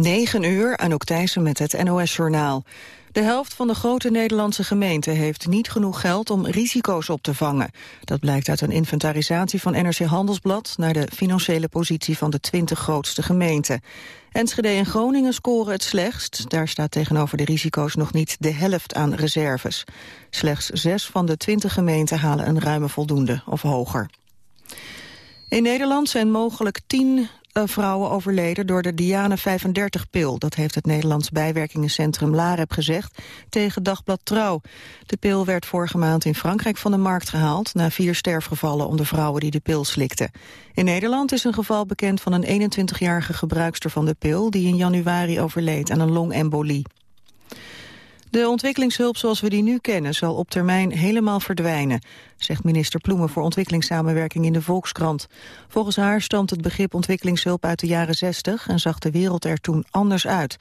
9 uur, Anouk Thijssen met het NOS-journaal. De helft van de grote Nederlandse gemeenten heeft niet genoeg geld om risico's op te vangen. Dat blijkt uit een inventarisatie van NRC Handelsblad naar de financiële positie van de 20 grootste gemeenten. Enschede en Groningen scoren het slechtst. Daar staat tegenover de risico's nog niet de helft aan reserves. Slechts zes van de 20 gemeenten halen een ruime voldoende of hoger. In Nederland zijn mogelijk tien vrouwen overleden door de Diane 35-pil. Dat heeft het Nederlands bijwerkingencentrum LAREP gezegd tegen Dagblad Trouw. De pil werd vorige maand in Frankrijk van de markt gehaald... na vier sterfgevallen onder vrouwen die de pil slikten. In Nederland is een geval bekend van een 21-jarige gebruikster van de pil... die in januari overleed aan een longembolie. De ontwikkelingshulp zoals we die nu kennen zal op termijn helemaal verdwijnen, zegt minister Ploemen voor ontwikkelingssamenwerking in de Volkskrant. Volgens haar stamt het begrip ontwikkelingshulp uit de jaren 60 en zag de wereld er toen anders uit.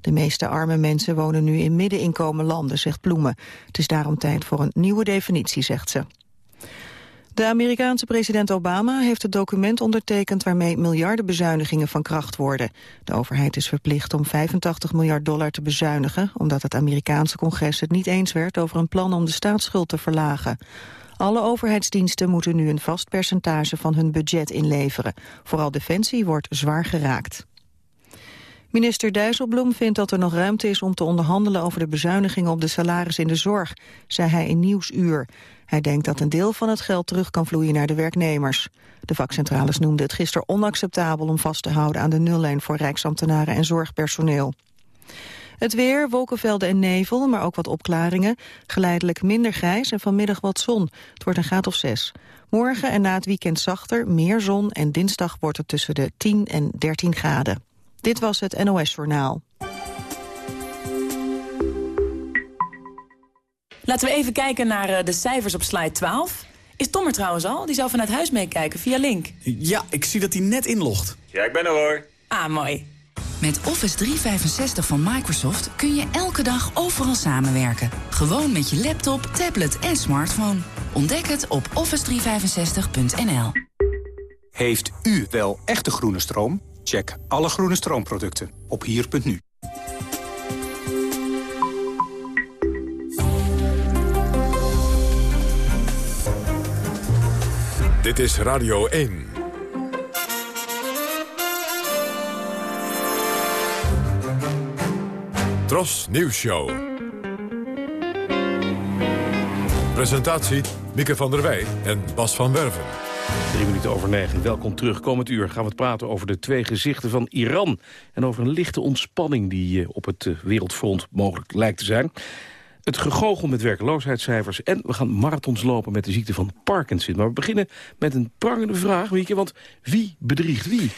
De meeste arme mensen wonen nu in middeninkomen landen, zegt Ploemen. Het is daarom tijd voor een nieuwe definitie, zegt ze. De Amerikaanse president Obama heeft het document ondertekend waarmee miljarden bezuinigingen van kracht worden. De overheid is verplicht om 85 miljard dollar te bezuinigen, omdat het Amerikaanse congres het niet eens werd over een plan om de staatsschuld te verlagen. Alle overheidsdiensten moeten nu een vast percentage van hun budget inleveren. Vooral defensie wordt zwaar geraakt. Minister Dijsselbloem vindt dat er nog ruimte is om te onderhandelen over de bezuinigingen op de salaris in de zorg, zei hij in Nieuwsuur. Hij denkt dat een deel van het geld terug kan vloeien naar de werknemers. De vakcentrales noemden het gisteren onacceptabel om vast te houden aan de nullijn voor rijksambtenaren en zorgpersoneel. Het weer, wolkenvelden en nevel, maar ook wat opklaringen. Geleidelijk minder grijs en vanmiddag wat zon. Het wordt een graad of zes. Morgen en na het weekend zachter, meer zon en dinsdag wordt het tussen de 10 en 13 graden. Dit was het NOS Journaal. Laten we even kijken naar eh, de cijfers op slide 12. Is Tom er trouwens al? Die zou vanuit huis meekijken via Link. Ja, ik zie dat hij net inlogt. Ja, ik ben er hoor. Ah, mooi. Met Office 365 van Microsoft kun je elke dag overal samenwerken. Gewoon met je laptop, tablet en smartphone. Ontdek het op office365.nl. Heeft u wel echte groene stroom? Check alle groene stroomproducten op hier.nu. Dit is Radio 1. Tros Nieuws Show. Presentatie Mieke van der Wij en Bas van Werven. Drie minuten over negen. Welkom terug. Komend uur gaan we het praten over de twee gezichten van Iran. En over een lichte ontspanning die eh, op het eh, wereldfront mogelijk lijkt te zijn. Het gegogel met werkloosheidscijfers. En we gaan marathons lopen met de ziekte van Parkinson. Maar we beginnen met een prangende vraag, Wieke. Want wie bedriegt wie?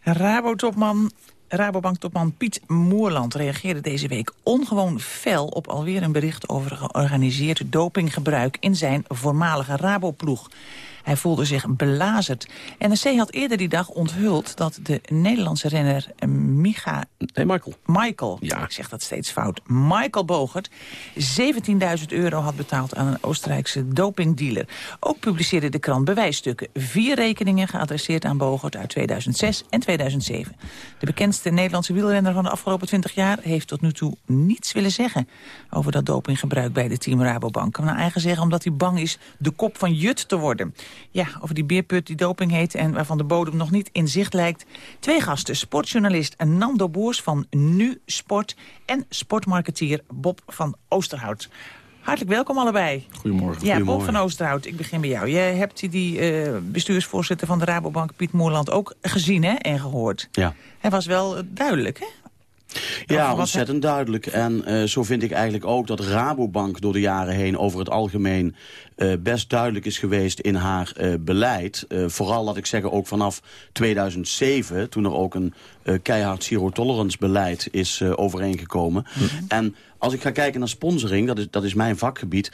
Rabotopman Rabobank-topman Piet Moerland reageerde deze week ongewoon fel op alweer een bericht over georganiseerd dopinggebruik in zijn voormalige Raboploeg. Hij voelde zich belazerd. NRC had eerder die dag onthuld dat de Nederlandse renner Micha... Nee, Michael. Michael, ja. ik zeg dat steeds fout. Michael Bogert 17.000 euro had betaald aan een Oostenrijkse dopingdealer. Ook publiceerde de krant bewijsstukken. Vier rekeningen geadresseerd aan Bogert uit 2006 en 2007. De bekendste Nederlandse wielrenner van de afgelopen 20 jaar... heeft tot nu toe niets willen zeggen over dat dopinggebruik bij de team Rabobank. Naar eigen zeggen omdat hij bang is de kop van Jut te worden. Ja, over die beerput die doping heet en waarvan de bodem nog niet in zicht lijkt. Twee gasten, sportjournalist Nando Boers van Nu Sport... en sportmarketeer Bob van Oosterhout. Hartelijk welkom allebei. Goedemorgen. Ja, Bob van Oosterhout, ik begin bij jou. Jij hebt die uh, bestuursvoorzitter van de Rabobank, Piet Moerland, ook gezien hè, en gehoord. Ja. Hij was wel duidelijk, hè? Ja, ontzettend duidelijk. En uh, zo vind ik eigenlijk ook dat Rabobank door de jaren heen over het algemeen uh, best duidelijk is geweest in haar uh, beleid. vooral, laat ik zeggen, ook vanaf 2007, toen er ook een keihard zero-tolerance beleid is overeengekomen. Mm -hmm. En als ik ga kijken naar sponsoring, dat is, dat is mijn vakgebied...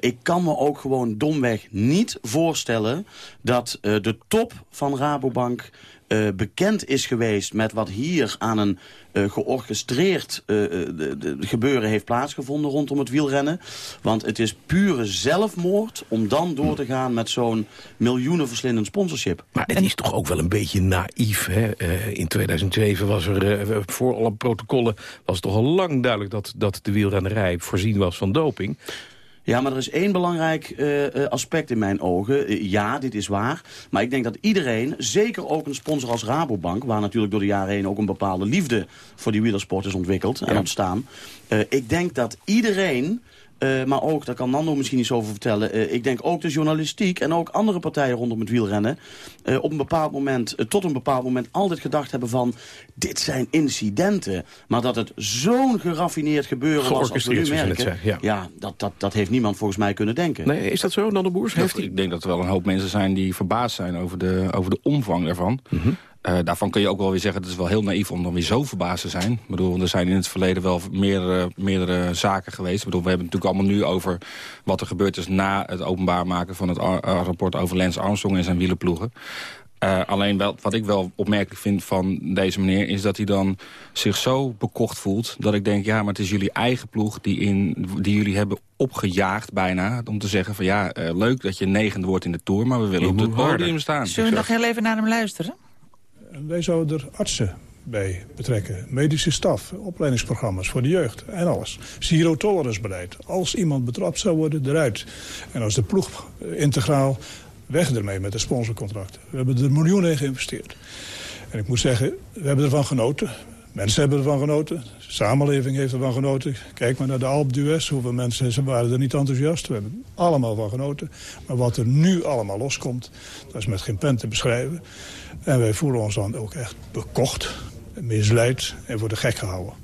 Ik kan me ook gewoon domweg niet voorstellen... dat de top van Rabobank uh, bekend is geweest met wat hier aan een uh, georchestreerd uh, de, de gebeuren heeft plaatsgevonden rondom het wielrennen. Want het is pure zelfmoord om dan door te gaan met zo'n miljoenenverslindend sponsorship. Maar het is toch ook wel een beetje naïef. Hè? Uh, in 2007 was er voor alle protocollen was het toch al lang duidelijk dat, dat de wielrennerij voorzien was van doping. Ja, maar er is één belangrijk uh, aspect in mijn ogen. Uh, ja, dit is waar. Maar ik denk dat iedereen, zeker ook een sponsor als Rabobank... waar natuurlijk door de jaren heen ook een bepaalde liefde voor die wielersport is ontwikkeld en ja. ontstaan. ik denk dat iedereen Uh, maar ook, daar kan Nando misschien iets over vertellen... Uh, ik denk ook de journalistiek en ook andere partijen rondom het wielrennen... Uh, op een bepaald moment, tot een bepaald moment altijd gedacht hebben van... dit zijn incidenten. Maar dat het zo'n geraffineerd gebeuren was als we nu merken... Zijn, ja, ja dat, dat, dat heeft niemand volgens mij kunnen denken. Nee, is dat zo, Nando Boers? Heeft ik denk dat er wel een hoop mensen zijn die verbaasd zijn over de, over de omvang daarvan... Mm -hmm. Uh, daarvan kun je ook wel weer zeggen, het is wel heel naïef om dan weer zo verbaasd te zijn. Ik bedoel, er zijn in het verleden wel meerdere, meerdere zaken geweest. Ik bedoel, we hebben het natuurlijk allemaal nu over wat er gebeurd is... na het openbaar maken van het rapport over Lance Armstrong en zijn wielenploegen. Uh, alleen wel, wat ik wel opmerkelijk vind van deze meneer... is dat hij dan zich zo bekocht voelt... dat ik denk, ja, maar het is jullie eigen ploeg... die, in, die jullie hebben opgejaagd bijna... om te zeggen van ja, uh, leuk dat je negende wordt in de Tour... maar we willen op het podium staan. Zullen we nog heel even naar hem luisteren? Wij zouden er artsen bij betrekken. Medische staf, opleidingsprogramma's voor de jeugd en alles. Zero tolerance beleid. Als iemand betrapt zou worden, eruit. En als de ploeg integraal, weg ermee met de sponsorcontracten. We hebben er miljoenen in geïnvesteerd. En ik moet zeggen, we hebben ervan genoten. Mensen hebben ervan genoten. De samenleving heeft ervan genoten. Kijk maar naar de Alp d'Huez. Hoeveel mensen ze waren er niet enthousiast. We hebben er allemaal van genoten. Maar wat er nu allemaal loskomt, dat is met geen pen te beschrijven. En wij voelen ons dan ook echt bekocht, misleid en voor de gek gehouden.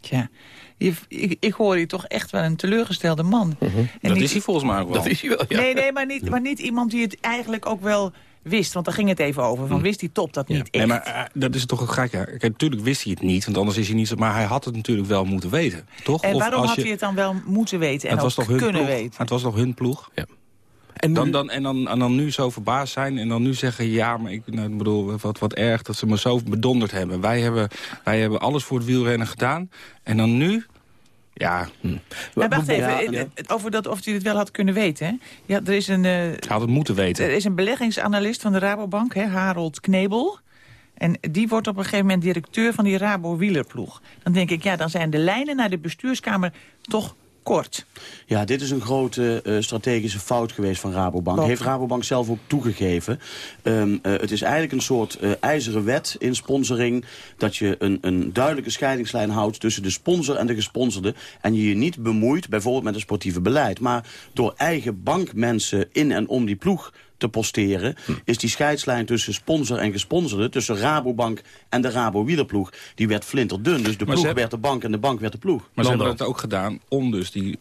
Tja, je, ik, ik, hoor hier toch echt wel een teleurgestelde man. Mm -hmm. en dat niet, is hij volgens mij ook wel. Dat is hij wel, ja. Nee, nee maar, niet, maar niet iemand die het eigenlijk ook wel wist. Want daar ging het even over. Van, wist hij top dat niet ja. Nee, maar uh, dat is toch een gekke. Kijk, natuurlijk wist hij het niet. Want anders is hij niet zo... Maar hij had het natuurlijk wel moeten weten. Toch? En waarom of had je, hij het dan wel moeten weten en het was toch hun kunnen ploeg. weten? Het was toch hun ploeg? Ja. En, dan, dan, en, dan, en dan nu zo verbaasd zijn en dan nu zeggen... ja, maar ik, nou, ik bedoel, wat, wat erg dat ze me zo bedonderd hebben. Wij hebben, wij hebben alles voor het wielrennen gedaan. En dan nu... Ja. Hm. Maar wacht even, ja, over dat, of hij het wel had kunnen weten. Hè? Ja, er is een, uh, hij had het moeten weten. Er is een beleggingsanalist van de Rabobank, hè, Harold Knebel. En die wordt op een gegeven moment directeur van die Rabo-wielerploeg. Dan denk ik, ja, dan zijn de lijnen naar de bestuurskamer toch kort. Ja, dit is een grote uh, strategische fout geweest van Rabobank. Heeft Rabobank zelf ook toegegeven. Um, uh, het is eigenlijk een soort uh, ijzeren wet in sponsoring... dat je een, een duidelijke scheidingslijn houdt tussen de sponsor en de gesponsorde... en je je niet bemoeit bijvoorbeeld met het sportieve beleid. Maar door eigen bankmensen in en om die ploeg te posteren... Hm. is die scheidslijn tussen sponsor en gesponsorde... tussen Rabobank en de Rabo wielerploeg... die werd flinterdun. Dus de ploeg hebben... werd de bank en de bank werd de ploeg. Maar ze hebben dat ook gedaan om dus die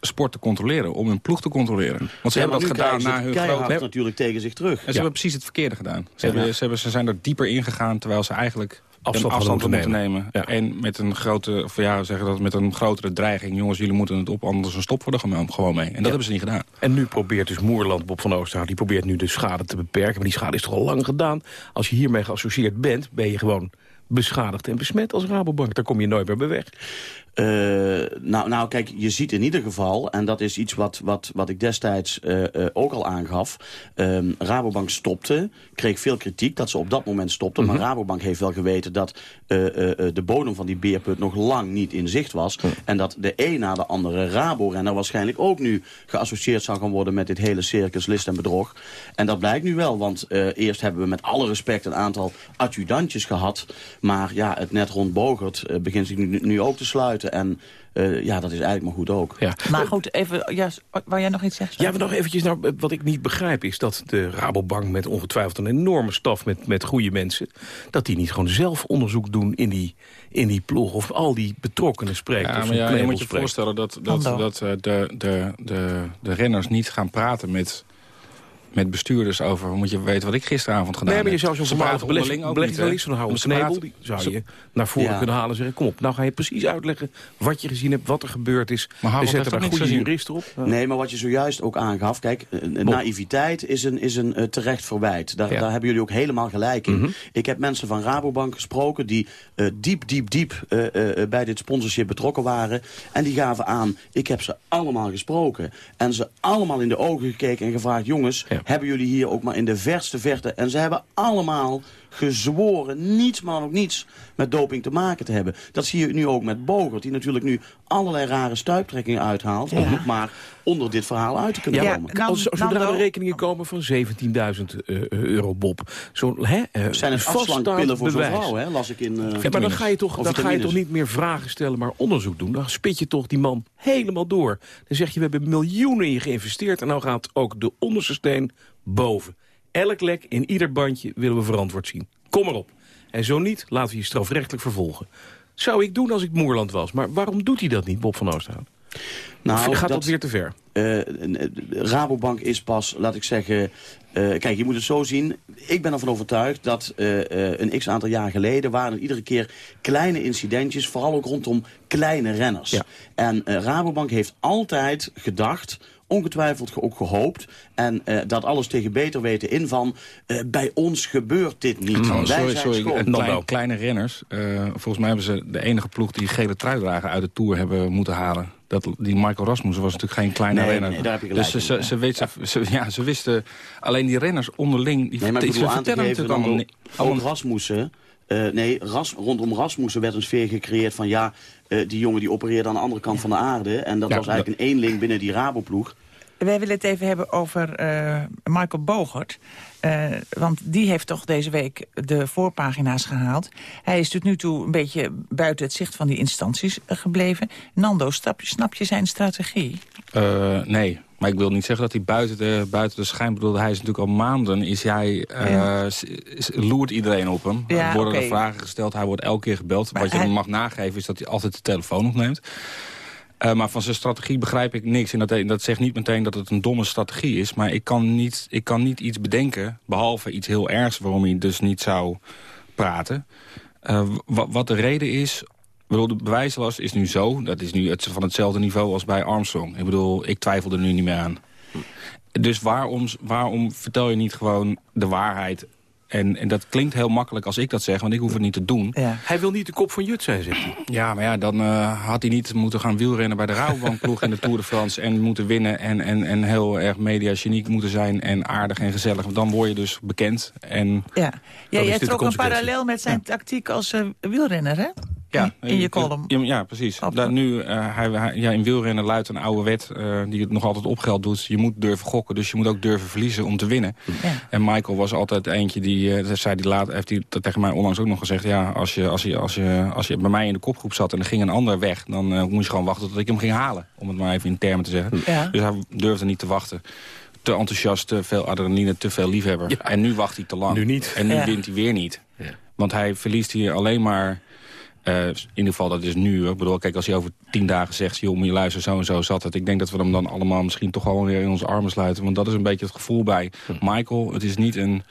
sport te controleren, om hun ploeg te controleren. Want ze ja, hebben dat gedaan na hun grote... natuurlijk tegen zich terug. En ze ja. hebben precies het verkeerde gedaan. Ze, ja. hebben, ze, hebben, ze zijn er dieper ingegaan, terwijl ze eigenlijk afstand, afstand moeten nemen. nemen. Ja. En met een grote, of ja, zeggen dat met een grotere dreiging. Jongens, jullie moeten het op, anders een stop voor de gewoon mee. En dat ja. hebben ze niet gedaan. En nu probeert dus Moerland, Bob van Oosterhout, die probeert nu de schade te beperken. Maar die schade is toch al lang gedaan. Als je hiermee geassocieerd bent, ben je gewoon beschadigd en besmet als Rabobank. Daar kom je nooit meer bij weg. Uh, nou, nou, kijk, je ziet in ieder geval, en dat is iets wat, wat, wat ik destijds uh, uh, ook al aangaf. Um, Rabobank stopte, kreeg veel kritiek dat ze op dat moment stopte. Mm -hmm. Maar Rabobank heeft wel geweten dat de bodem van die beerput nog lang niet in zicht was. Mm. En dat de een na de andere Rabo-renner waarschijnlijk ook nu geassocieerd zou gaan worden met dit hele circus, list en bedrog. En dat blijkt nu wel, want eerst hebben we met alle respect een aantal adjudantjes gehad. Maar ja, het net rond Bogert begint zich nu, nu ook te sluiten. En uh, ja, dat is eigenlijk maar goed ook. Ja. Maar goed, even, ja, waar jij nog iets zegt? Ja, maar nog eventjes, nou, wat ik niet begrijp is dat de Rabobank met ongetwijfeld een enorme staf met, met goede mensen, dat die niet gewoon zelf onderzoek doen in die, in die ploeg of al die betrokkenen spreken. Ja, maar ja, je moet je spreekt. voorstellen dat, dat, dat, dat uh, de, de, de, de renners niet gaan praten met met bestuurders over... moet je weten wat ik gisteravond gedaan heb. Nee, maar je heb. zou zo'n voormalige beleggingsjournalist van Howard Knebel... die zou je naar voren kunnen halen en zeggen... kom op, nou ga je precies uitleggen wat je gezien hebt, wat er gebeurd is. Maar we zetten daar goede juristen op. Nee, maar wat je zojuist ook aangaf... kijk, naïviteit is een, is een terecht verwijt. Daar, daar hebben jullie ook helemaal gelijk in. Mhm. Ik heb mensen van Rabobank gesproken... die diep, diep, diep bij dit sponsorship betrokken waren. En die gaven aan, ik heb ze allemaal gesproken. En ze allemaal in de ogen gekeken en gevraagd... jongens, hebben jullie hier ook maar in de verste verte... en ze hebben allemaal gezworen niets, maar ook niets met doping te maken te hebben. Dat zie je nu ook met Bogert, die natuurlijk nu allerlei rare stuiptrekkingen uithaalt... Ja. om maar onder dit verhaal uit te kunnen ja, komen. Nou, Als, zodra de rekeningen komen van 17.000 uh, euro, Bob. Zo, hè, uh, Zijn het afslankpillen voor zo'n vrouw, hè, las ik in... Uh, ja, maar dan ga je toch, dan ga je toch niet meer vragen stellen, maar onderzoek doen. Dan spit je toch die man helemaal door. Dan zeg je, we hebben miljoenen in geïnvesteerd... en nou gaat ook de onderste steen boven. Elk lek in ieder bandje willen we verantwoord zien. Kom erop. En zo niet, laten we je strafrechtelijk vervolgen. Zou ik doen als ik Moerland was. Maar waarom doet hij dat niet, Bob van Oosthout? Nou, gaat dat, weer te ver? Uh, Rabobank is pas, laat ik zeggen... Uh, kijk, je moet het zo zien. Ik ben ervan overtuigd dat uh, een x-aantal jaar geleden... waren er iedere keer kleine incidentjes... vooral ook rondom kleine renners. Ja. En Rabobank heeft altijd gedacht ongetwijfeld ook gehoopt. En uh, dat alles tegen beter weten in van... Uh, bij ons gebeurt dit niet. Mm, Wij sorry, zijn sorry. Klein, kleine renners. Uh, volgens mij hebben ze de enige ploeg die gele truidragen uit de Tour hebben moeten halen. Dat, die Michael Rasmussen was natuurlijk geen kleine nee, renner. Nee, daar heb je dus ze, ze, ze, weet, ze, ja, ze wisten... Alleen die renners onderling... Die nee, maar ik bedoel, aan te geven, allemaal, ook, allemaal... ook Rasmussen... Uh, nee, Ras, rondom Rasmussen werd een sfeer gecreëerd van... ja, uh, die jongen die opereerde aan de andere kant van de aarde. En dat ja, was eigenlijk een eenling binnen die Raboploeg. Wij willen het even hebben over uh, Michael Bogert. Uh, want die heeft toch deze week de voorpagina's gehaald. Hij is tot nu toe een beetje buiten het zicht van die instanties gebleven. Nando, snap, snap je zijn strategie? Uh, nee, maar ik wil niet zeggen dat hij buiten de, buiten de schijn bedoelde. Hij is natuurlijk al maanden, is hij, uh, ja. loert iedereen op hem. Ja, er worden okay. er vragen gesteld, hij wordt elke keer gebeld. Maar Wat je hij... hem mag nageven is dat hij altijd de telefoon opneemt. Uh, maar van zijn strategie begrijp ik niks. En dat, dat zegt niet meteen dat het een domme strategie is. Maar ik kan niet, ik kan niet iets bedenken, behalve iets heel ergs... waarom hij dus niet zou praten. Uh, wat de reden is... Bedoel, de bewijslast is nu zo. Dat is nu het, van hetzelfde niveau als bij Armstrong. Ik bedoel, ik twijfel er nu niet meer aan. Dus waarom, waarom vertel je niet gewoon de waarheid en, en dat klinkt heel makkelijk als ik dat zeg, want ik hoef het niet te doen. Ja. Hij wil niet de kop van Jut zijn, zegt hij. Ja, maar ja, dan uh, had hij niet moeten gaan wielrennen bij de Rabobankploeg in de Tour de France... en moeten winnen en, en, en heel erg mediageniek moeten zijn en aardig en gezellig. Want dan word je dus bekend. En ja, ja jij trok een parallel met zijn ja. tactiek als uh, wielrenner, hè? Ja, in je column. Ja, ja precies. Daar nu, uh, hij, hij, ja, in wielrennen luidt een oude wet uh, die het nog altijd opgeld doet. Je moet durven gokken, dus je moet ook durven verliezen om te winnen. Ja. En Michael was altijd eentje die, uh, dat zei die laat, heeft hij tegen mij onlangs ook nog gezegd... ja, als je, als, je, als, je, als je bij mij in de kopgroep zat en er ging een ander weg... dan moest je gewoon wachten tot ik hem ging halen, om het maar even in termen te zeggen. Ja. Dus hij durfde niet te wachten te enthousiast, te veel adrenaline, te veel liefhebber. Ja. En nu wacht hij te lang. Nu niet. En nu ja. wint hij weer niet. Ja. Want hij verliest hier alleen maar uh, in ieder geval, dat is nu. Ik bedoel, kijk, als hij over tien dagen zegt... joh, moet je luisteren, zo en zo zat het. Ik denk dat we hem dan allemaal misschien toch gewoon weer in onze armen sluiten. Want dat is een beetje het gevoel bij hm. Michael. Het is niet een,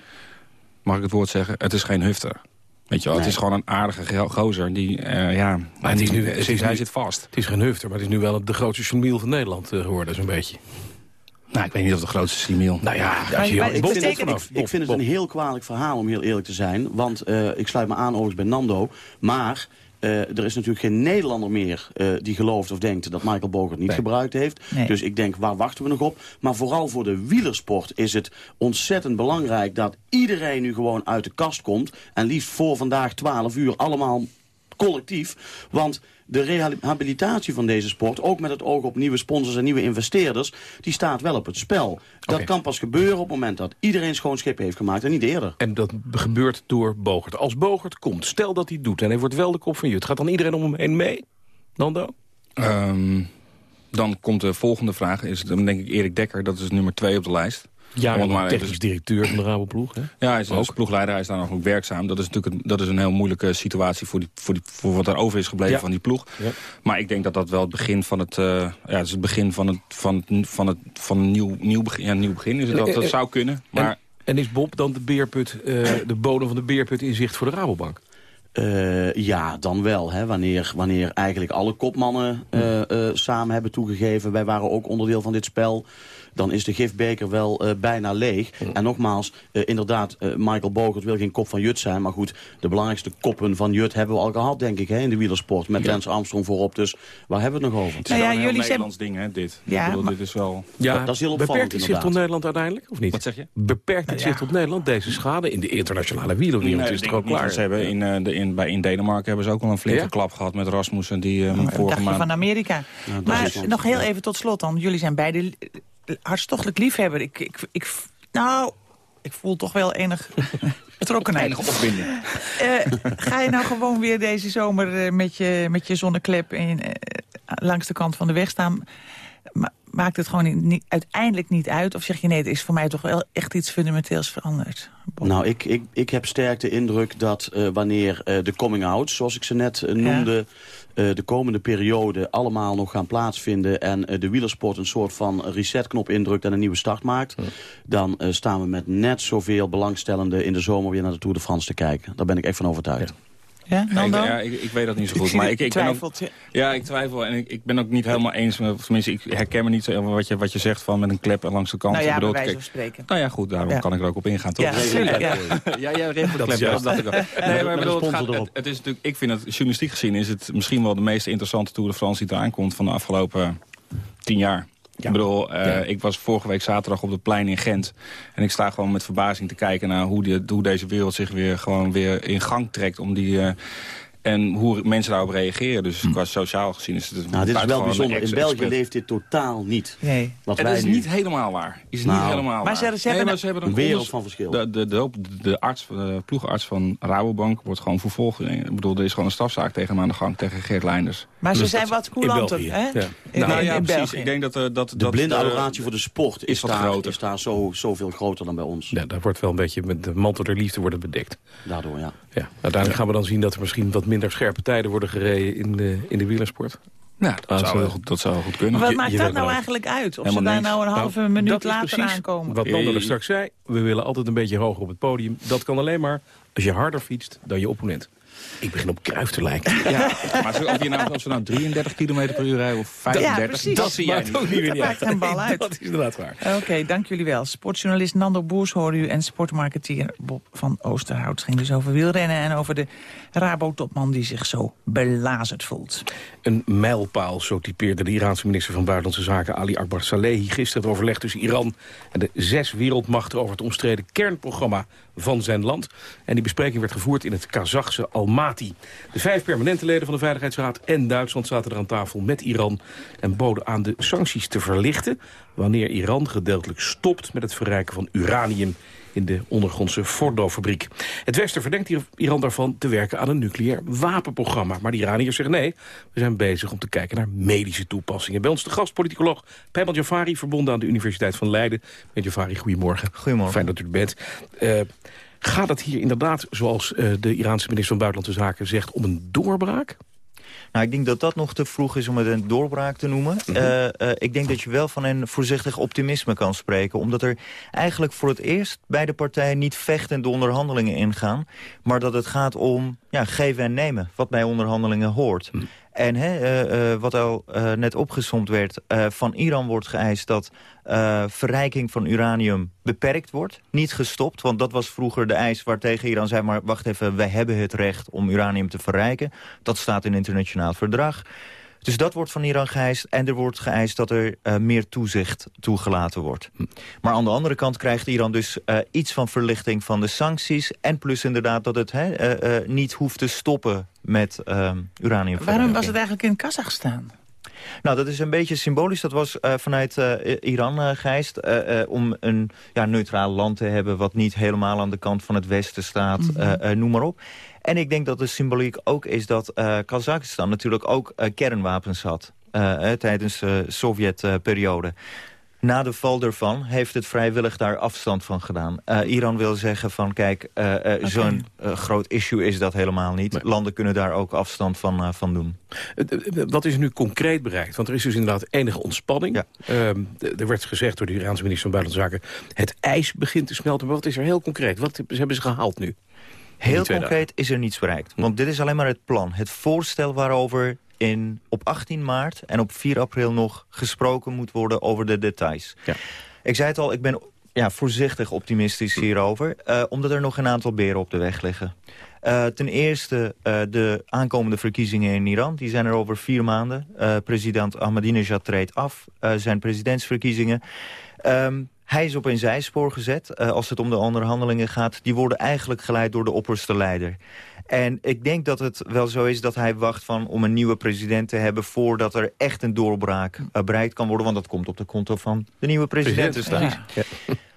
mag ik het woord zeggen, het is geen hufter. Weet je wel, nee. het is gewoon een aardige gozer. Die, uh, ja, maar het is nu, het is, hij zit vast. Het is geen hufter, maar het is nu wel de grootste chemiel van Nederland geworden, zo'n beetje. Nou, ik weet niet of de grootste Simiel. Nou ja, als je, ik, vind het, ik, ik, vind het een heel kwalijk verhaal, om heel eerlijk te zijn. Want uh, ik sluit me aan overigens bij Nando. Maar uh, er is natuurlijk geen Nederlander meer uh, die gelooft of denkt dat Michael Bogert niet nee. gebruikt heeft. Nee. Dus ik denk, waar wachten we nog op? Maar vooral voor de wielersport is het ontzettend belangrijk dat iedereen nu gewoon uit de kast komt. En liefst voor vandaag 12 uur allemaal collectief. Want de rehabilitatie van deze sport, ook met het oog op nieuwe sponsors en nieuwe investeerders, die staat wel op het spel. Dat okay. kan pas gebeuren op het moment dat iedereen schoon schip heeft gemaakt en niet eerder. En dat gebeurt door Bogert. Als Bogert komt, stel dat hij doet en hij wordt wel de kop van Jut, gaat dan iedereen om hem heen mee? Nando? Um, dan komt de volgende vraag, is dan denk ik Erik Dekker, dat is nummer twee op de lijst. Ja, Om het maar technisch directeur van de Raboploeg. Hè? Ja, hij is als ploegleider, hij is daar nog ook werkzaam. Dat is natuurlijk een, dat is een heel moeilijke situatie voor, die, voor, die, voor wat er over is gebleven Ja. van die ploeg. Ja. Maar ik denk dat dat wel het begin van het, eh, ja, het, is het begin van het, van het, van het, van een nieuw, nieuw begin, ja, nieuw begin is het. Dat, Eh, dat eh, zou kunnen. Maar En, en is Bob dan de, beerput, eh, de bodem van de beerput in zicht voor de Rabobank? Eh, ja, dan wel. Hè. Wanneer, wanneer eigenlijk alle kopmannen eh, eh, samen hebben toegegeven... wij waren ook onderdeel van dit spel... dan is de gifbeker wel eh, bijna leeg. En nogmaals, eh, inderdaad, eh, Michael Bogert wil geen kop van Jut zijn... maar goed, de belangrijkste koppen van Jut hebben we al gehad, denk ik... Hè, in de wielersport, met Lance Armstrong voorop. Dus waar hebben we het nog over? het is Nou ja, een heel jullie zijn- Nederlands ding, hè, dit. Ja, ik bedoel, maar- dit is wel... Ja, Dat- dat is heel opvallend, beperkt het zich tot. Nederland uiteindelijk, of niet? Wat zeg je? Beperkt het zich tot Nederland, deze schade? In de internationale wielerwereld Nee, is toch ook klaar? Ze hebben in, eh, de, in, bij, in Denemarken hebben ze ook wel een flinke Ja? klap gehad met Rasmussen. Die eh, vorige dacht je maand... van Amerika? Ja, maar nog heel even tot slot dan. Jullie zijn beide hartstochtelijk liefhebber. Ik, ik, ik, nou, ik voel toch wel enig betrokkenheid. Enige opwinding. Eh, ga je nou gewoon weer deze zomer eh, met, je, met je zonneklep in, eh, langs de kant van de weg staan? Ma- maakt het gewoon niet, uiteindelijk niet uit? Of zeg je nee, het is voor mij toch wel echt iets fundamenteels veranderd? Bob? Nou, ik, ik, ik heb sterk de indruk dat wanneer de coming-outs, zoals ik ze net noemde... de komende periode allemaal nog gaan plaatsvinden... en eh, de wielersport een soort van resetknop indrukt en een nieuwe start maakt... dan eh, staan we met net zoveel belangstellenden in de zomer weer naar de Tour de France te kijken. Daar ben ik echt van overtuigd. ja, Ja, Nando? ja, ik, ik weet dat niet zo goed. maar dat ik, ik ben ook, twijfelt. ja, ik twijfel en ik, ik ben ook niet helemaal eens. met- of Tenminste, ik herken me niet zo wat je, wat je zegt van met een klep en langs de kant. Nou ja, ik bij bedoel, wijze kijk, van spreken. nou ja, goed, daarom Ja. kan ik er ook op ingaan, toch? Ja, natuurlijk. Ja. Ja, jij de Dat klep, ja, dat dacht ik al. Nee, maar ik Met bedoel, een het, gaat, sponsor het, erop. het is natuurlijk, ik vind het, journalistiek gezien, is het misschien wel de meest interessante Tour de France die eraan komt van de afgelopen tien jaar. Ik bedoel, eh, Ja. ik was vorige week zaterdag op het plein in Gent. En ik sta gewoon met verbazing te kijken naar hoe, die, hoe deze wereld zich weer, gewoon weer in gang trekt. Om die, eh, en hoe mensen daarop reageren. Dus qua sociaal gezien is het een Hm. Nou, dit is wel bijzonder. In België leeft dit totaal niet. Nee. Wat Het wij is nu- niet helemaal waar. Is Nou, niet helemaal maar waar. ze- ze Nee, hebben maar een- ze hebben een wereld van verschil. De, de, de, de, arts, de ploegarts van Rabobank wordt gewoon vervolgd. Ik bedoel, er is gewoon een strafzaak tegen hem aan de gang, tegen Geert Leinders. Maar ze Dus zijn dat- wat in coulanter, België, hè? ja. In, nou in- ja, in precies. België. Ik denk dat... eh, dat De dat, blinde eh, adoratie voor de sport is, is daar, groter. is daar zo, zoveel groter dan bij ons. Ja, daar wordt wel een beetje met de mantel der liefde wordt het bedekt. Daardoor, ja. Ja. Uiteindelijk gaan we dan zien dat er misschien wat minder scherpe tijden worden gereden in de, in de wielersport. Nou, dat, Ah, zou, goed- dat zou goed kunnen. Maar wat je- maakt je dat nou eigenlijk uit? Of Helemaal ze daar niks. nou een Nou, halve minuut later precies aankomen? Wat Nando er Eh, straks zei, we willen altijd een beetje hoger op het podium. Dat kan alleen maar als je harder fietst dan je opponent. Ik begin op Kruif te lijken. Ja, maar zo- of, je nou, als we nou 33 km per uur rijden of 35, precies. dat zie jij maakt niet. ook niet meer niet Maakt geen bal uit. Dat is inderdaad waar. Oké, dank jullie wel. Sportjournalist Nando Boers hoorde u en sportmarketeer Bob van Oosterhout. Het ging dus over wielrennen en over de Rabo-topman die zich zo belazerd voelt. Een mijlpaal, zo typeerde de Iraanse minister van Buitenlandse Zaken Ali Akbar Salehi gisteren het overleg tussen Iran en de zes wereldmachten over het omstreden kernprogramma van zijn land. En die bespreking werd gevoerd in het Kazachse Almaty. De vijf permanente leden van de Veiligheidsraad en Duitsland zaten er aan tafel met Iran en boden aan de sancties te verlichten wanneer Iran gedeeltelijk stopt met het verrijken van uranium in de ondergrondse Fordo-fabriek. Het Westen verdenkt Iran daarvan te werken aan een nucleair wapenprogramma. Maar de Iraniërs zeggen nee, we zijn bezig om te kijken naar medische toepassingen. Bij ons de gastpoliticoloog Pijman Jafari, verbonden aan de Universiteit van Leiden. Meneer Jafari, goedemorgen. Goedemorgen. Fijn dat u er bent. Eh, gaat het hier inderdaad, zoals eh, de Iraanse minister van Buitenlandse Zaken zegt, om een doorbraak? Nou, ik denk dat dat nog te vroeg is om het een doorbraak te noemen. Eh, eh, ik denk dat je wel van een voorzichtig optimisme kan spreken. Omdat er eigenlijk voor het eerst beide partijen niet vechtend de onderhandelingen ingaan. Maar dat het gaat om ja, geven en nemen, wat bij onderhandelingen hoort. En hè, eh, eh, wat al eh, net opgesomd werd, van Iran wordt geëist dat verrijking van uranium beperkt wordt. Niet gestopt, want dat was vroeger de eis waartegen Iran zei... maar wacht even, wij hebben het recht om uranium te verrijken. Dat staat in internationaal verdrag. Dus dat wordt van Iran geëist. En er wordt geëist dat er eh, meer toezicht toegelaten wordt. Maar aan de andere kant krijgt Iran dus eh, iets van verlichting van de sancties. En plus inderdaad dat het hè, eh, eh, niet hoeft te stoppen met uh, uranium. Waarom was het eigenlijk in Kazachstan? Nou, dat is een beetje symbolisch. Dat was uh, vanuit uh, Iran uh, geëist. om een ja, neutraal land te hebben... wat niet helemaal aan de kant van het Westen staat. Mm -hmm. noem maar op. En ik denk dat de symboliek ook is dat Kazachstan natuurlijk ook kernwapens had. tijdens de Sovjet-periode. Na de val ervan heeft het vrijwillig daar afstand van gedaan. Uh, Iran wil zeggen van, kijk, uh, uh, okay. zo'n groot issue is dat helemaal niet. Nee. Landen kunnen daar ook afstand van, van doen. Wat is nu concreet bereikt? Want er is dus inderdaad enige ontspanning. Ja. Ehm, er werd gezegd door de Iraanse minister van Buitenlandse Zaken... het ijs begint te smelten. Maar wat is er heel concreet? Wat hebben ze gehaald nu? Heel concreet is er niets bereikt. Want dit is alleen maar het plan. Het voorstel waarover in, op 18 maart en op 4 april nog gesproken moet worden over de details. Ja. Ik zei het al, ik ben ja, voorzichtig optimistisch hierover. Uh, omdat er nog een aantal beren op de weg liggen. Uh, ten eerste uh, de aankomende verkiezingen in Iran. Die zijn er over vier maanden. president Ahmadinejad treedt af. zijn presidentsverkiezingen. Um, hij is op een zijspoor gezet als het om de onderhandelingen gaat. Die worden eigenlijk geleid door de opperste leider. En ik denk dat het wel zo is dat hij wacht van om een nieuwe president te hebben... voordat er echt een doorbraak bereikt kan worden. Want dat komt op de konto van de nieuwe president staan. Ja.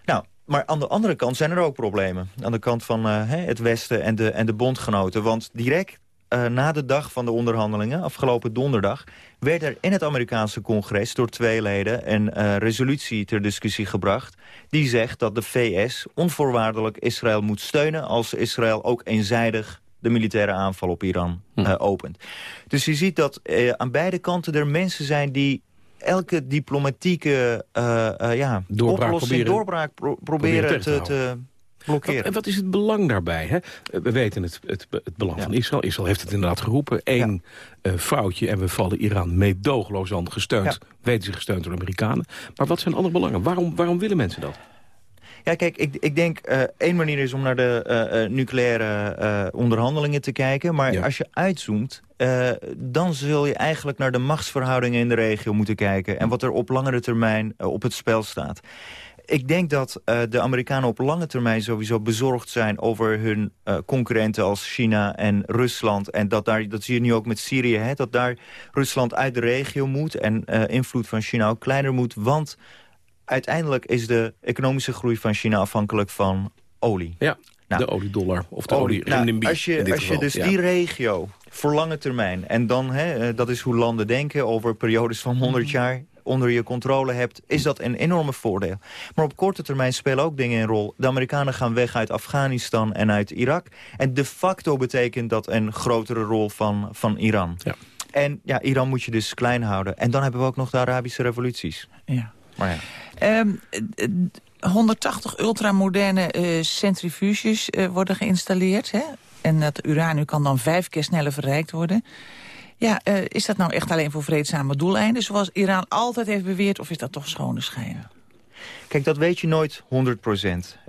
Nou, maar aan de andere kant zijn er ook problemen. Aan de kant van uh, het Westen en de, en de bondgenoten. Want direct uh, na de dag van de onderhandelingen, afgelopen donderdag... werd er in het Amerikaanse congres door twee leden een uh, resolutie ter discussie gebracht... die zegt dat de VS onvoorwaardelijk Israël moet steunen... als Israël ook eenzijdig de militaire aanval op Iran uh, opent. Dus je ziet dat uh, aan beide kanten er mensen zijn die elke diplomatieke uh, ja, doorbraak oplossing, proberen, doorbraak pro proberen, te, te, blokkeren. En wat is het belang daarbij? Hè? We weten het, het, het belang ja. van Israël. Israël heeft het inderdaad geroepen. Eén ja. foutje en we vallen Iran meedogenloos aan gesteund. Ja. Weten ze gesteund door de Amerikanen. Maar wat zijn andere belangen? Waarom, waarom willen mensen dat? Ja, kijk, ik, ik denk uh, één manier is om naar de uh, uh, nucleaire onderhandelingen te kijken. Maar ja. als je uitzoomt, dan zul je eigenlijk naar de machtsverhoudingen in de regio moeten kijken. En wat er op langere termijn op het spel staat. Ik denk dat uh, de Amerikanen op lange termijn sowieso bezorgd zijn over hun uh, concurrenten als China en Rusland. En dat, daar, dat zie je nu ook met Syrië, hè, dat daar Rusland uit de regio moet en uh, invloed van China ook kleiner moet. Want uiteindelijk is de economische groei van China afhankelijk van olie. Ja, nou, de oliedollar of de olie, olie nou, Als je, als je dus ja. die regio voor lange termijn... en dan, hè, dat is hoe landen denken over periodes van 100 jaar onder je controle hebt, is dat een enorme voordeel. Maar op korte termijn spelen ook dingen een rol. De Amerikanen gaan weg uit Afghanistan en uit Irak. En de facto betekent dat een grotere rol van, van Iran. Ja. En ja, Iran moet je dus klein houden. En dan hebben we ook nog de Arabische revoluties. Ja. Maar ja. Um, 180 ultramoderne uh, centrifuges uh, worden geïnstalleerd. Hè? En dat uranium kan dan vijf keer sneller verrijkt worden. Ja, uh, is dat nou echt alleen voor vreedzame doeleinden... zoals Iran altijd heeft beweerd, of is dat toch schone schijn? Kijk, dat weet je nooit 100%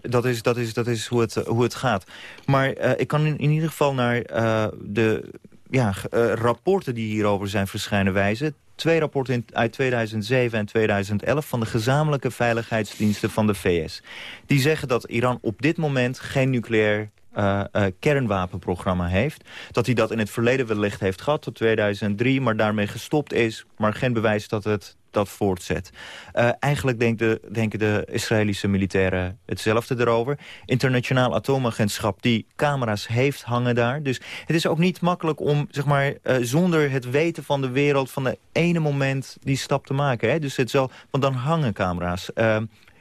Dat is, dat is, dat is hoe, het, hoe het gaat. Maar uh, ik kan in, in, ieder geval naar uh, de ja, rapporten die hierover zijn verschijnen wijzen twee rapporten uit 2007 en 2011... van de gezamenlijke veiligheidsdiensten van de VS. Die zeggen dat Iran op dit moment geen nucleair uh, uh, kernwapenprogramma heeft. Dat hij dat in het verleden wellicht heeft gehad tot 2003... maar daarmee gestopt is, maar geen bewijs dat het dat voortzet. Uh, eigenlijk denk de, denken de Israëlische militairen hetzelfde erover. Internationaal atoomagentschap die camera's heeft hangen daar. Dus het is ook niet makkelijk om zeg maar, zonder het weten van de wereld... van de ene moment die stap te maken. Hè? Dus het zal, want dan hangen camera's.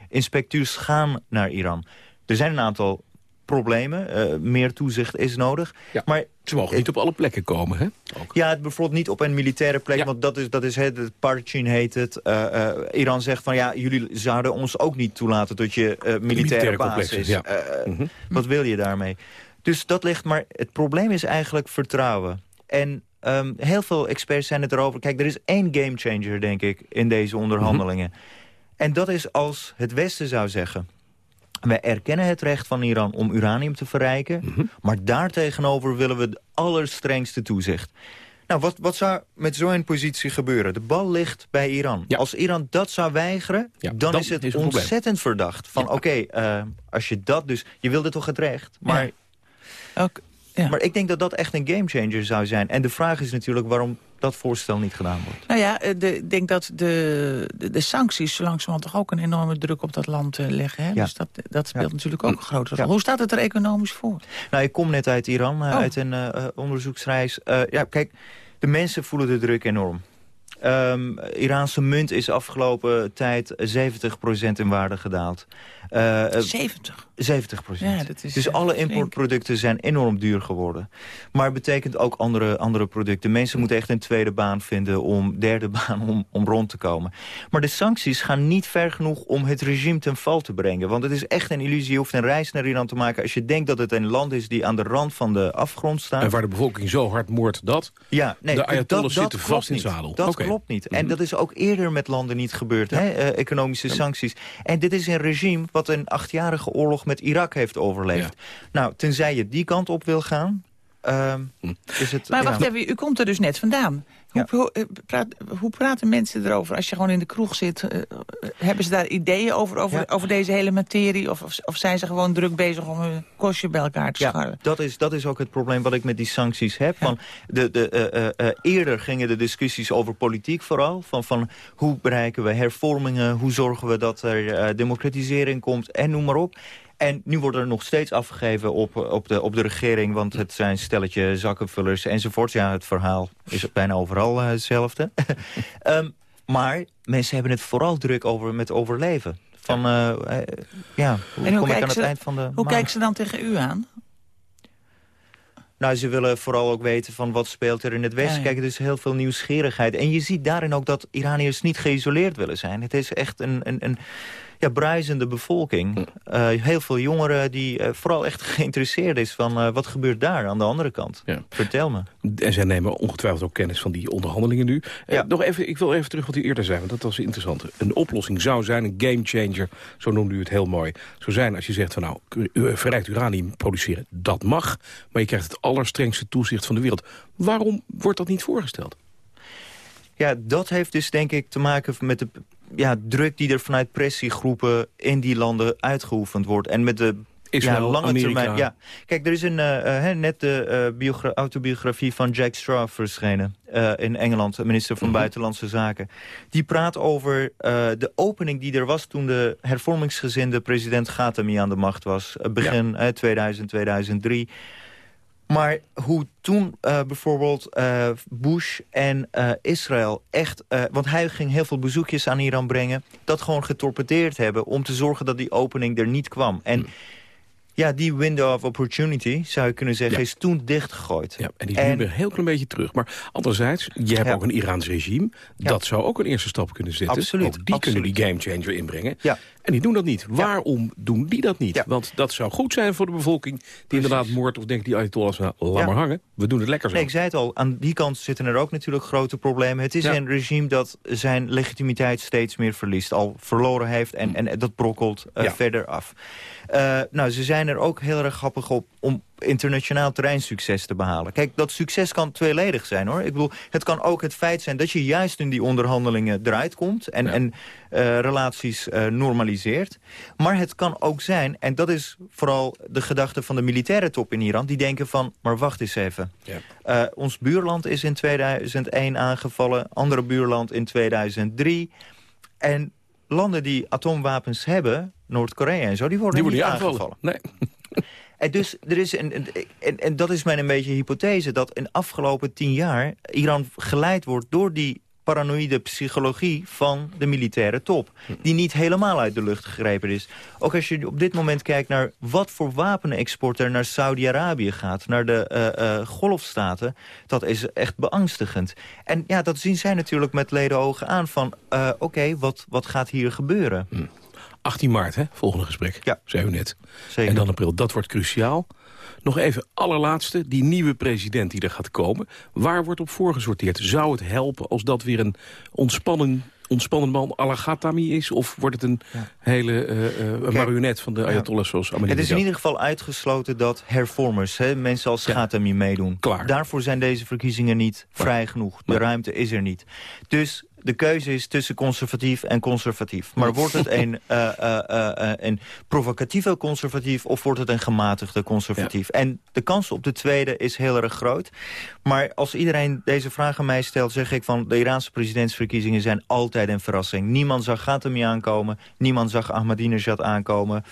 Inspecteurs gaan naar Iran. Er zijn een aantal problemen. Uh, meer toezicht is nodig. Ja, maar ze mogen niet op alle plekken komen, hè? Ook. Ja, het bijvoorbeeld niet op een militaire plek. Ja. Want dat is, dat is het, het Parchin heet het. Uh, uh, Iran zegt van ja, jullie zouden ons ook niet toelaten tot je militaire, militaire basis. Ja. Mm -hmm. Wat wil je daarmee? Dus dat ligt, maar het probleem is eigenlijk vertrouwen. En um, heel veel experts zijn het erover. Kijk, er is één gamechanger, denk ik, in deze onderhandelingen. Mm -hmm. En dat is als het Westen zou zeggen... Wij erkennen het recht van Iran om uranium te verrijken... Mm -hmm. maar daartegenover willen we de allerstrengste toezicht. Nou, wat, wat zou met zo'n positie gebeuren? De bal ligt bij Iran. Ja. Als Iran dat zou weigeren, ja, dan, is het is ontzettend verdacht. Van ja. oké, okay, uh, als je dat dus... Je wilde toch het recht, maar... Ook, maar ik denk dat dat echt een gamechanger zou zijn. En de vraag is natuurlijk waarom dat voorstel niet gedaan wordt. Nou ja, de, ik denk dat de, de, de sancties langzamerhand toch ook een enorme druk op dat land uh, leggen. Hè? Ja. Dus dat, dat speelt ja. natuurlijk ook een grote rol. Hoe staat het er economisch voor? Nou, ik kom net uit Iran, uh, oh. uit een uh, onderzoeksreis. ja, kijk, de mensen voelen de druk enorm. Um, Iraanse munt is afgelopen tijd 70% in waarde gedaald. Uh, 70? 70 procent. dus alle flink. importproducten zijn enorm duur geworden. Maar het betekent ook andere, andere producten. Mensen moeten echt een tweede baan vinden, om derde baan om, om rond te komen. Maar de sancties gaan niet ver genoeg om het regime ten val te brengen. Want het is echt een illusie. Je hoeft een reis naar Iran te maken als je denkt dat het een land is die aan de rand van de afgrond staat. En waar de bevolking zo hard moordt dat ja, nee, de Ayatollahs zitten vast in zadel. Dat klopt niet. En mhm. dat is ook eerder met landen niet gebeurd, hè? Uh, economische sancties. En dit is een regime wat een achtjarige oorlog met Irak heeft overleefd. Nou, tenzij je die kant op wil gaan... Uh, is het, maar wacht even, u komt er dus net vandaan. Hoe, hoe, eh, praat, hoe, praten mensen erover als je gewoon in de kroeg zit? Uh, hebben ze daar ideeën over, over, over deze hele materie? Of, of, of, zijn ze gewoon druk bezig om hun kostje bij elkaar te scharren? Ja, dat is, dat is ook het probleem wat ik met die sancties heb. Van de, de, uh, eerder gingen de discussies over politiek vooral. Van, van hoe bereiken we hervormingen? Hoe zorgen we dat er democratisering komt? En noem maar op. En nu wordt er nog steeds afgegeven op, op, de, op de regering... want het zijn stelletje zakkenvullers enzovoort. Ja, het verhaal is bijna overal uh, hetzelfde. um, maar mensen hebben het vooral druk over met overleven. Van, uh, uh, ja, hoe, en hoe kom ik aan het eind van de Hoe kijken ze dan tegen u aan? Nou, ze willen vooral ook weten van wat speelt er in het Westen. Ja, ja. Kijk, er is heel veel nieuwsgierigheid. En je ziet daarin ook dat Iraniërs niet geïsoleerd willen zijn. Het is echt een, een, een ja, bruisende bevolking. Uh, heel veel jongeren die uh, vooral echt geïnteresseerd is van uh, wat gebeurt daar aan de andere kant. Ja. Vertel me. En zij nemen ongetwijfeld ook kennis van die onderhandelingen nu. Ja. nog even, ik wil even terug wat u eerder zei, want dat was interessant. Een oplossing zou zijn, een game changer, zo noemde u het heel mooi. Zou zijn als je zegt van nou, verrijkt uranium produceren, dat mag. Maar je krijgt het allerstrengste toezicht van de wereld. Waarom wordt dat niet voorgesteld? Ja, dat heeft dus denk ik te maken met de ja, druk die er vanuit pressiegroepen in die landen uitgeoefend wordt. En met de Israël, ja, lange Amerika. termijn. Ja. Kijk, er is een, uh, uh, net de uh, autobiografie van Jack Straw verschenen in Engeland, minister van mm -hmm. Buitenlandse Zaken. Die praat over de opening die er was toen de hervormingsgezinde president Ghatami aan de macht was. begin ja. 2000, 2003. Maar hoe toen uh, bijvoorbeeld uh, Bush en uh, Israël echt... want hij ging heel veel bezoekjes aan Iran brengen... dat gewoon getorpedeerd hebben om te zorgen dat die opening er niet kwam. En... Hmm. Ja, die window of opportunity, zou je kunnen zeggen, ja. is toen dichtgegooid. Ja, en die is en... nu weer een heel klein beetje terug. Maar anderzijds, je hebt ja. ook een Iraans regime. Dat zou ook een eerste stap kunnen zetten. Absoluut. Ook die absoluut. kunnen die game changer inbrengen. Ja. En die doen dat niet. Waarom doen die dat niet? Want dat zou goed zijn voor de bevolking... die Precies. inderdaad moord of denkt die Ayatollahs... Nou, laat maar hangen, we doen het lekker zo. Nee, ik zei het al, aan die kant zitten er ook natuurlijk grote problemen. Het is een regime dat zijn legitimiteit steeds meer verliest. Al verloren heeft en, en dat brokkelt uh, verder af. Uh, nou, ze zijn er ook heel erg grappig op om internationaal terrein succes te behalen. Kijk, dat succes kan tweeledig zijn, hoor. Ik bedoel, het kan ook het feit zijn dat je juist in die onderhandelingen eruit komt... en, ja. en uh, relaties uh, normaliseert. Maar het kan ook zijn, en dat is vooral de gedachte van de militaire top in Iran... die denken van, maar wacht eens even. Ja. Uh, ons buurland is in 2001 aangevallen, andere buurland in 2003... En landen die atoomwapens hebben, Noord-Korea en zo, die worden, die worden niet aangevallen. Nee. En, dus, er is een, en, en dat is mijn een beetje hypothese... dat in de afgelopen tien jaar Iran geleid wordt door die paranoïde psychologie van de militaire top. Die niet helemaal uit de lucht gegrepen is. Ook als je op dit moment kijkt naar wat voor wapenexport er naar Saudi-Arabië gaat. Naar de uh, uh, golfstaten. Dat is echt beangstigend. En ja, dat zien zij natuurlijk met leden ogen aan van... Uh, oké, wat, wat gaat hier gebeuren? Hm. 18 maart, hè? Volgende gesprek. Ja. Zei u net. Zeker. En dan april, dat wordt cruciaal. Nog even allerlaatste, die nieuwe president die er gaat komen. Waar wordt op voorgesorteerd? Zou het helpen als dat weer een ontspannen, ontspannen man à la Ghatami is? Of wordt het een ja. hele uh, uh, marionet van de Ayatollahs zoals Het is in ieder geval uitgesloten dat hervormers, hè, mensen als Ghatami ja. meedoen. Klaar. Daarvoor zijn deze verkiezingen niet vrij genoeg. De ruimte is er niet. Dus de keuze is tussen conservatief en conservatief. Maar wordt het een, uh, uh, uh, een provocatieve conservatief of wordt het een gematigde conservatief? Ja. En de kans op de tweede is heel erg groot. Maar als iedereen deze vraag aan mij stelt, zeg ik van... de Iraanse presidentsverkiezingen zijn altijd een verrassing. Niemand zag Ghatami aankomen, niemand zag Ahmadinejad aankomen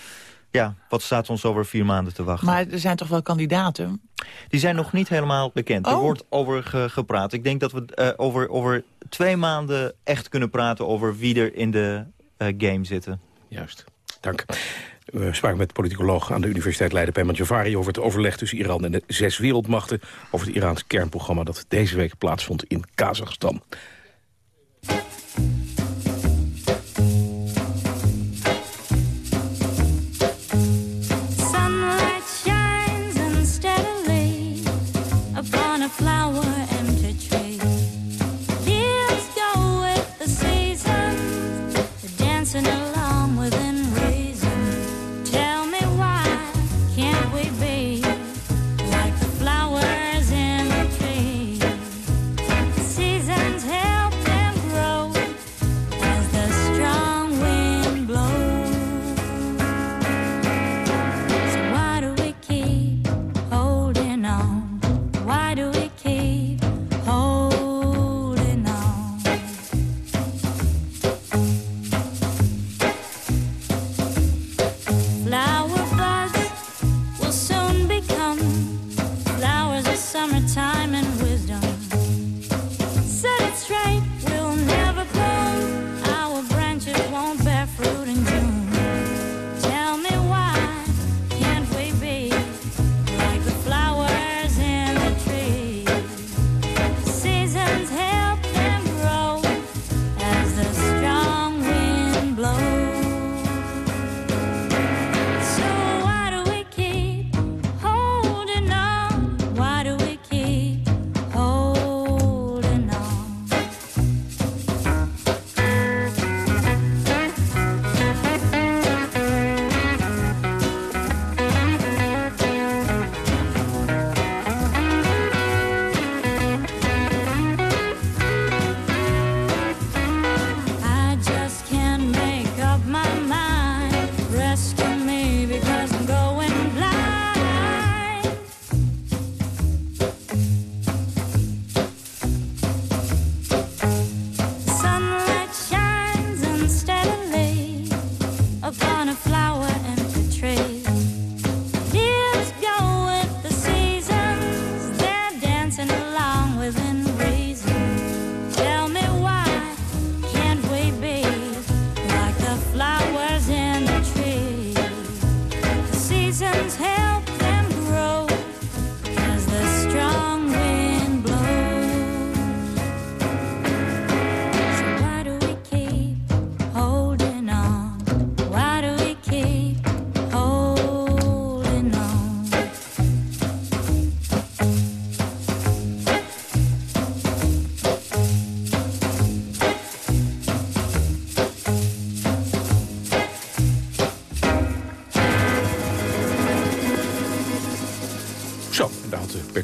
ja, wat staat ons over vier maanden te wachten? Maar er zijn toch wel kandidaten? Die zijn nog niet helemaal bekend. Oh. Er wordt over ge gepraat. Ik denk dat we uh, over, over twee maanden echt kunnen praten over wie er in de game zitten. Juist, dank. We spraken met politicoloog aan de Universiteit Leiden, Pemman Javari... over het overleg tussen Iran en de zes wereldmachten... over het Iraans kernprogramma dat deze week plaatsvond in Kazachstan.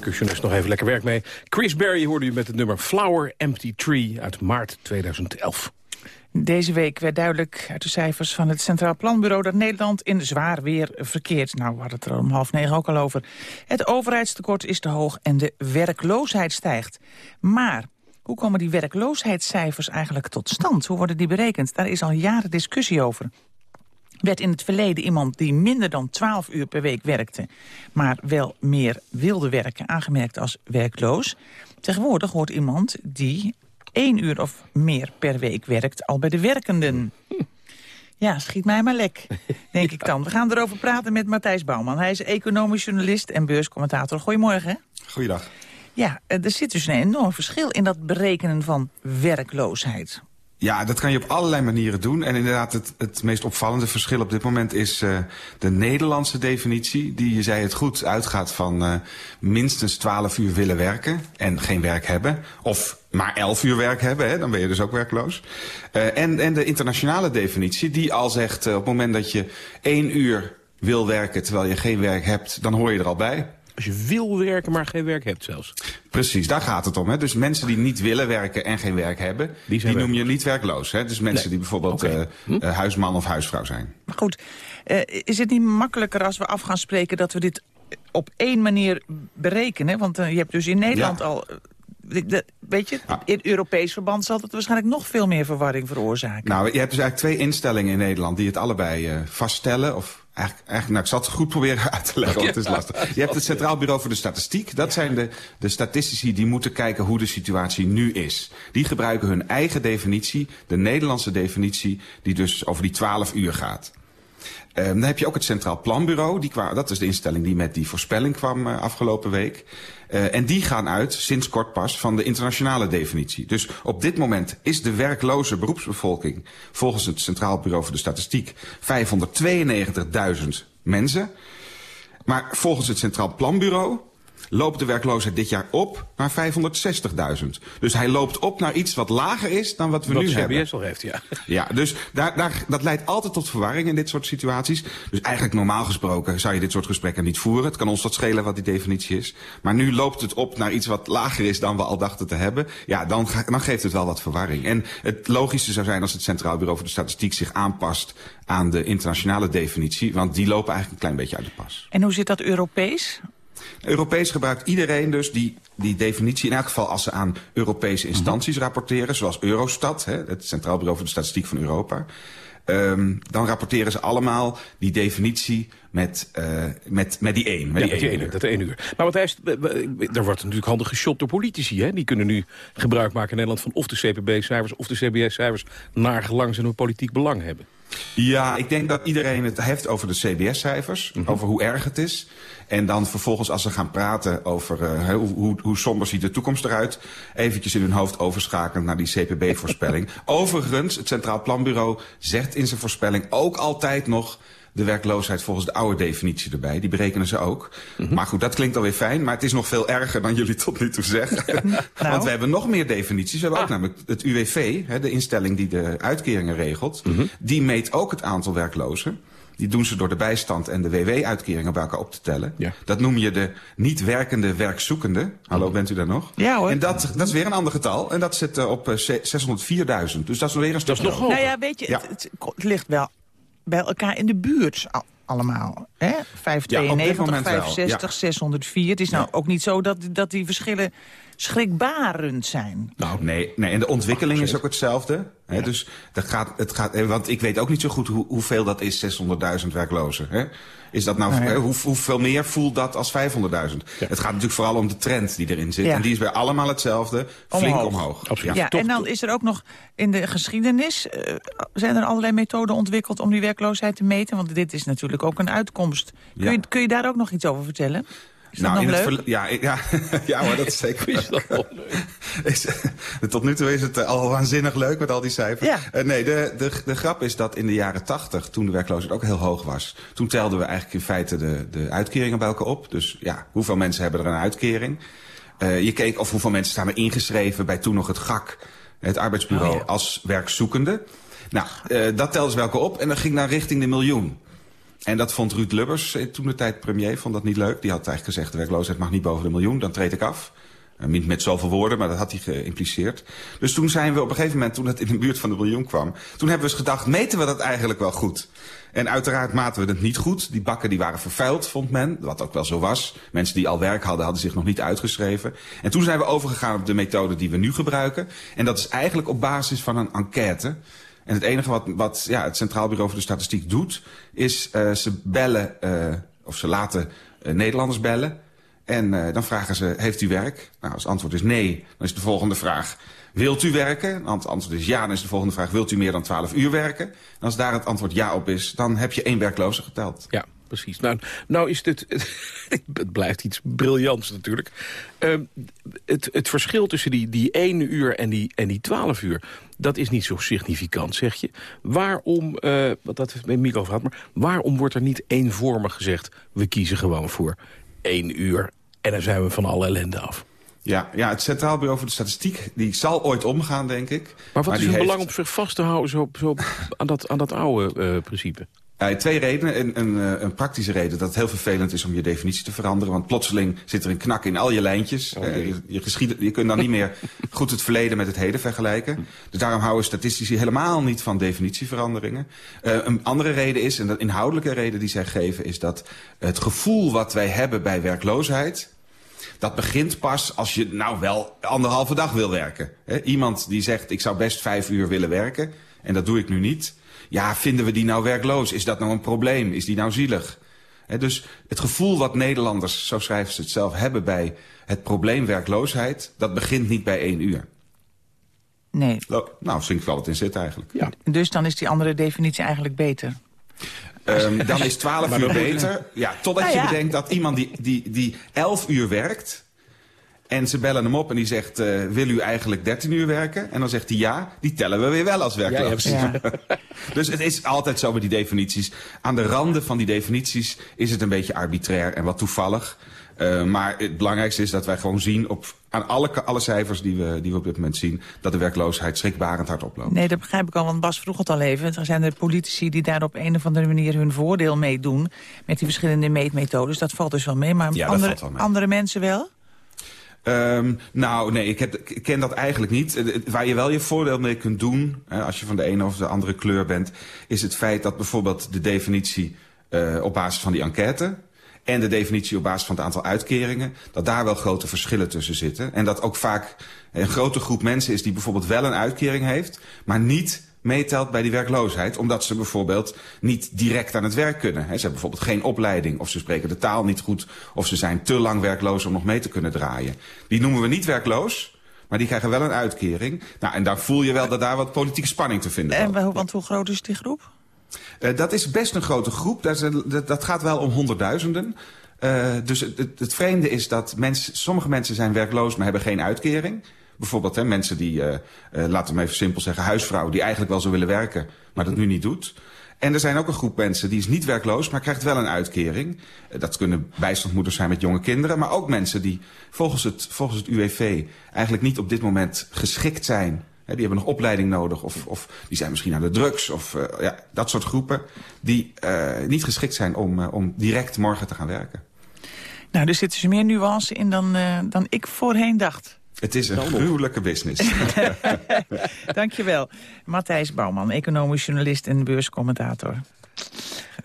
Percussionist nog even lekker werk mee. Chris Berry hoorde u met het nummer Flower Empty Tree uit maart 2011. Deze week werd duidelijk uit de cijfers van het Centraal Planbureau... dat Nederland in zwaar weer verkeert. Nou, we hadden het er om half negen ook al over. Het overheidstekort is te hoog en de werkloosheid stijgt. Maar hoe komen die werkloosheidscijfers eigenlijk tot stand? Hoe worden die berekend? Daar is al jaren discussie over werd in het verleden iemand die minder dan 12 uur per week werkte... maar wel meer wilde werken, aangemerkt als werkloos. Tegenwoordig hoort iemand die één uur of meer per week werkt... al bij de werkenden. Ja, schiet mij maar lek, denk ik dan. We gaan erover praten met Matthijs Bouwman. Hij is economisch journalist en beurscommentator. Goedemorgen. Goeiedag. Ja, er zit dus een enorm verschil in dat berekenen van werkloosheid. Ja, dat kan je op allerlei manieren doen. En inderdaad, het, het meest opvallende verschil op dit moment is uh, de Nederlandse definitie. Die, je zei het goed, uitgaat van uh, minstens 12 uur willen werken en geen werk hebben. Of maar 11 uur werk hebben, hè, dan ben je dus ook werkloos. Uh, en, en de internationale definitie, die al zegt op het moment dat je één uur wil werken terwijl je geen werk hebt, dan hoor je er al bij. Als je wil werken, maar geen werk hebt zelfs. Precies, daar gaat het om. Hè? Dus mensen die niet willen werken en geen werk hebben... die, die noem je niet werkloos. Hè? Dus mensen die bijvoorbeeld okay. uh, hm? uh, huisman of huisvrouw zijn. Maar goed, uh, is het niet makkelijker als we af gaan spreken... dat we dit op één manier berekenen? Want je hebt dus in Nederland ja. al... weet je, ja. in Europees verband zal het waarschijnlijk nog veel meer verwarring veroorzaken. Nou, je hebt dus eigenlijk twee instellingen in Nederland die het allebei vaststellen... of Eigenlijk, eigenlijk, nou, ik zal het goed proberen uit te leggen, want het is lastig. Je hebt het Centraal Bureau voor de Statistiek. Dat zijn de, de statistici die moeten kijken hoe de situatie nu is. Die gebruiken hun eigen definitie, de Nederlandse definitie... die dus over die 12 uur gaat. Um, dan heb je ook het Centraal Planbureau. Die kwa, dat is de instelling die met die voorspelling kwam uh, afgelopen week. Uh, en die gaan uit, sinds kort pas, van de internationale definitie. Dus op dit moment is de werkloze beroepsbevolking... volgens het Centraal Bureau voor de Statistiek 592.000 mensen. Maar volgens het Centraal Planbureau loopt de werkloosheid dit jaar op naar 560.000. Dus hij loopt op naar iets wat lager is dan wat we wat nu CBS hebben. al heeft, ja. Ja, dus daar, daar, dat leidt altijd tot verwarring in dit soort situaties. Dus eigenlijk normaal gesproken zou je dit soort gesprekken niet voeren. Het kan ons wat schelen wat die definitie is. Maar nu loopt het op naar iets wat lager is dan we al dachten te hebben. Ja, dan, ga, dan geeft het wel wat verwarring. En het logische zou zijn als het Centraal Bureau voor de Statistiek zich aanpast aan de internationale definitie. Want die lopen eigenlijk een klein beetje uit de pas. En hoe zit dat Europees? Europees gebruikt iedereen dus die, die definitie... in elk geval als ze aan Europese instanties rapporteren... zoals Eurostat, hè, het Centraal Bureau voor de Statistiek van Europa... Um, dan rapporteren ze allemaal die definitie met, uh, met, met die één. Met ja, die één ene, dat één uur. Maar wat hij is, er wordt natuurlijk handig geshopt door politici. Hè? Die kunnen nu gebruik maken in Nederland van of de CPB-cijfers... of de CBS-cijfers naar gelang ze een politiek belang hebben. Ja, ik denk dat iedereen het heeft over de CBS-cijfers, mm -hmm. over hoe erg het is. En dan vervolgens als ze gaan praten over uh, hoe, hoe, hoe somber ziet de toekomst eruit... eventjes in hun hoofd overschakelen naar die CPB-voorspelling. Overigens, het Centraal Planbureau zegt in zijn voorspelling ook altijd nog de werkloosheid volgens de oude definitie erbij. Die berekenen ze ook. Mm -hmm. Maar goed, dat klinkt alweer fijn. Maar het is nog veel erger dan jullie tot nu toe zeggen. nou. Want we hebben nog meer definities. We hebben ah. ook namelijk het UWV, hè, de instelling die de uitkeringen regelt. Mm -hmm. Die meet ook het aantal werklozen. Die doen ze door de bijstand en de WW-uitkeringen bij elkaar op te tellen. Ja. Dat noem je de niet werkende werkzoekende. Hallo, bent u daar nog? Ja hoor. En dat, dat is weer een ander getal. En dat zit uh, op uh, 604.000. Dus dat is weer een stuk dat is nog hoger. Nou ja, weet je, ja. Het, het ligt wel bij elkaar in de buurt allemaal. Hè? 592, ja, 560, ja. 604. Het is nou ja. ook niet zo dat, dat die verschillen schrikbarend zijn. Nou, nee, nee en de ontwikkeling is ook hetzelfde. Hè? Ja. Dus dat gaat, het gaat, want ik weet ook niet zo goed hoe, hoeveel dat is, 600.000 werklozen. Hè? Is dat nou, nou ja. hoe, hoeveel meer voelt dat als 500.000? Ja. Het gaat natuurlijk vooral om de trend die erin zit. Ja. En die is bij allemaal hetzelfde, flink omhoog. omhoog. Absoluut. Ja, en dan is er ook nog in de geschiedenis... Uh, zijn er allerlei methoden ontwikkeld om die werkloosheid te meten? Want dit is natuurlijk ook een uitkomst. Kun, je, kun je daar ook nog iets over vertellen? Is nou, nog leuk? Ja, ja, ja, maar dat is zeker is dat is, Tot nu toe is het al waanzinnig leuk met al die cijfers. Ja. Uh, nee, de, de, de grap is dat in de jaren tachtig, toen de werkloosheid ook heel hoog was... toen telden we eigenlijk in feite de, de uitkeringen bij elkaar op. Dus ja, hoeveel mensen hebben er een uitkering? Uh, je keek of hoeveel mensen staan er ingeschreven bij toen nog het GAK... het arbeidsbureau, oh, ja. als werkzoekende. Nou, uh, dat telden ze bij elkaar op en dat ging naar richting de miljoen. En dat vond Ruud Lubbers, toen de tijd premier, vond dat niet leuk. Die had eigenlijk gezegd, de werkloosheid mag niet boven de miljoen, dan treed ik af. Niet met zoveel woorden, maar dat had hij geïmpliceerd. Dus toen zijn we op een gegeven moment, toen het in de buurt van de miljoen kwam... toen hebben we eens gedacht, meten we dat eigenlijk wel goed? En uiteraard maten we het niet goed. Die bakken die waren vervuild, vond men, wat ook wel zo was. Mensen die al werk hadden, hadden zich nog niet uitgeschreven. En toen zijn we overgegaan op de methode die we nu gebruiken. En dat is eigenlijk op basis van een enquête... En het enige wat, wat ja, het Centraal Bureau voor de Statistiek doet... is uh, ze bellen, uh, of ze laten uh, Nederlanders bellen. En dan vragen ze, heeft u werk? Nou, als het antwoord is nee, dan is de volgende vraag... Wilt u werken? Als het antwoord is ja, dan is de volgende vraag... Wilt u meer dan 12 uur werken? En als daar het antwoord ja op is, dan heb je één werkloze geteld. Ja, precies. Nou, nou is dit... het blijft iets briljants natuurlijk. Uh, het, het verschil tussen die, die 1 uur en die, en die 12 uur... dat is niet zo significant, zeg je. Waarom, uh, wat dat met Mico had... maar waarom wordt er niet eenvormig gezegd... we kiezen gewoon voor 1 uur en dan zijn we van alle ellende af? Ja, ja, het Centraal Bureau voor de Statistiek die zal ooit omgaan, denk ik. Maar wat maar is hun heeft... belang om zich vast te houden zo, zo aan, dat, aan dat oude uh, principe? Uh, twee redenen. Een, een, een, praktische reden dat het heel vervelend is om je definitie te veranderen. Want plotseling zit er een knak in al je lijntjes. Okay. Uh, je, je, geschieden, je kunt dan niet meer goed het verleden met het heden vergelijken. Dus daarom houden statistici helemaal niet van definitieveranderingen. Uh, een andere reden is, en dat inhoudelijke reden die zij geven... is dat het gevoel wat wij hebben bij werkloosheid... Dat begint pas als je nou wel anderhalve dag wil werken. He, iemand die zegt, ik zou best vijf uur willen werken. En dat doe ik nu niet. ja, vinden we die nou werkloos? Is dat nou een probleem? Is die nou zielig? dus het gevoel wat Nederlanders, zo schrijven ze het zelf, hebben bij het probleem werkloosheid... dat begint niet bij één uur. Nee. Nou, vind ik wel wat in zit eigenlijk. Ja. Dus dan is die andere definitie eigenlijk beter? Um, dan is 12 uur beter. Ja, totdat nou ja. je bedenkt dat iemand die, die, die 11 uur werkt... En ze bellen hem op en die zegt, uh, wil u eigenlijk 13 uur werken? En dan zegt hij ja, die tellen we weer wel als werkloos. Ja, ja, dus het is altijd zo met die definities. Aan de randen van die definities is het een beetje arbitrair en wat toevallig. Uh, maar het belangrijkste is dat wij gewoon zien op, aan alle, alle cijfers die we, die we op dit moment zien... dat de werkloosheid schrikbarend hard oploopt. Nee, dat begrijp ik al, want Bas vroeg het al even. Er zijn er politici die daar op een of andere manier hun voordeel mee doen... met die verschillende meetmethodes. Dat valt dus wel mee, maar ja, andere, wel mee. andere mensen wel? Um, nou, nee, ik, heb, ik, ken dat eigenlijk niet. Waar je wel je voordeel mee kunt doen, hè, als je van de ene of de andere kleur bent... is het feit dat bijvoorbeeld de definitie uh, op basis van die enquête... en de definitie op basis van het aantal uitkeringen... dat daar wel grote verschillen tussen zitten. En dat ook vaak een grote groep mensen is die bijvoorbeeld wel een uitkering heeft... maar niet meetelt bij die werkloosheid. Omdat ze bijvoorbeeld niet direct aan het werk kunnen. Ze hebben bijvoorbeeld geen opleiding. Of ze spreken de taal niet goed. Of ze zijn te lang werkloos om nog mee te kunnen draaien. Die noemen we niet werkloos. Maar die krijgen wel een uitkering. Nou, en daar voel je wel dat daar wat politieke spanning te vinden is. En want hoe groot is die groep? Uh, dat is best een grote groep. Dat, is, dat, dat gaat wel om honderdduizenden. Uh, dus het, het, het, vreemde is dat mensen, sommige mensen zijn werkloos, maar hebben geen uitkering. Bijvoorbeeld hè, mensen die, uh, uh, laten we even simpel zeggen, huisvrouwen... die eigenlijk wel zo willen werken, maar dat nu niet doet. En er zijn ook een groep mensen die is niet werkloos, maar krijgt wel een uitkering. Uh, dat kunnen bijstandmoeders zijn met jonge kinderen. Maar ook mensen die volgens het, volgens het UWV eigenlijk niet op dit moment geschikt zijn. Die hebben nog opleiding nodig of, of die zijn misschien aan de drugs. Of ja, dat soort groepen die uh, niet geschikt zijn om, om direct morgen te gaan werken. Nou, er zitten dus meer nuance in dan, dan ik voorheen dacht. Het is een gruwelijke business. Dankjewel. Matthijs Bouwman, economisch journalist en beurscommentator.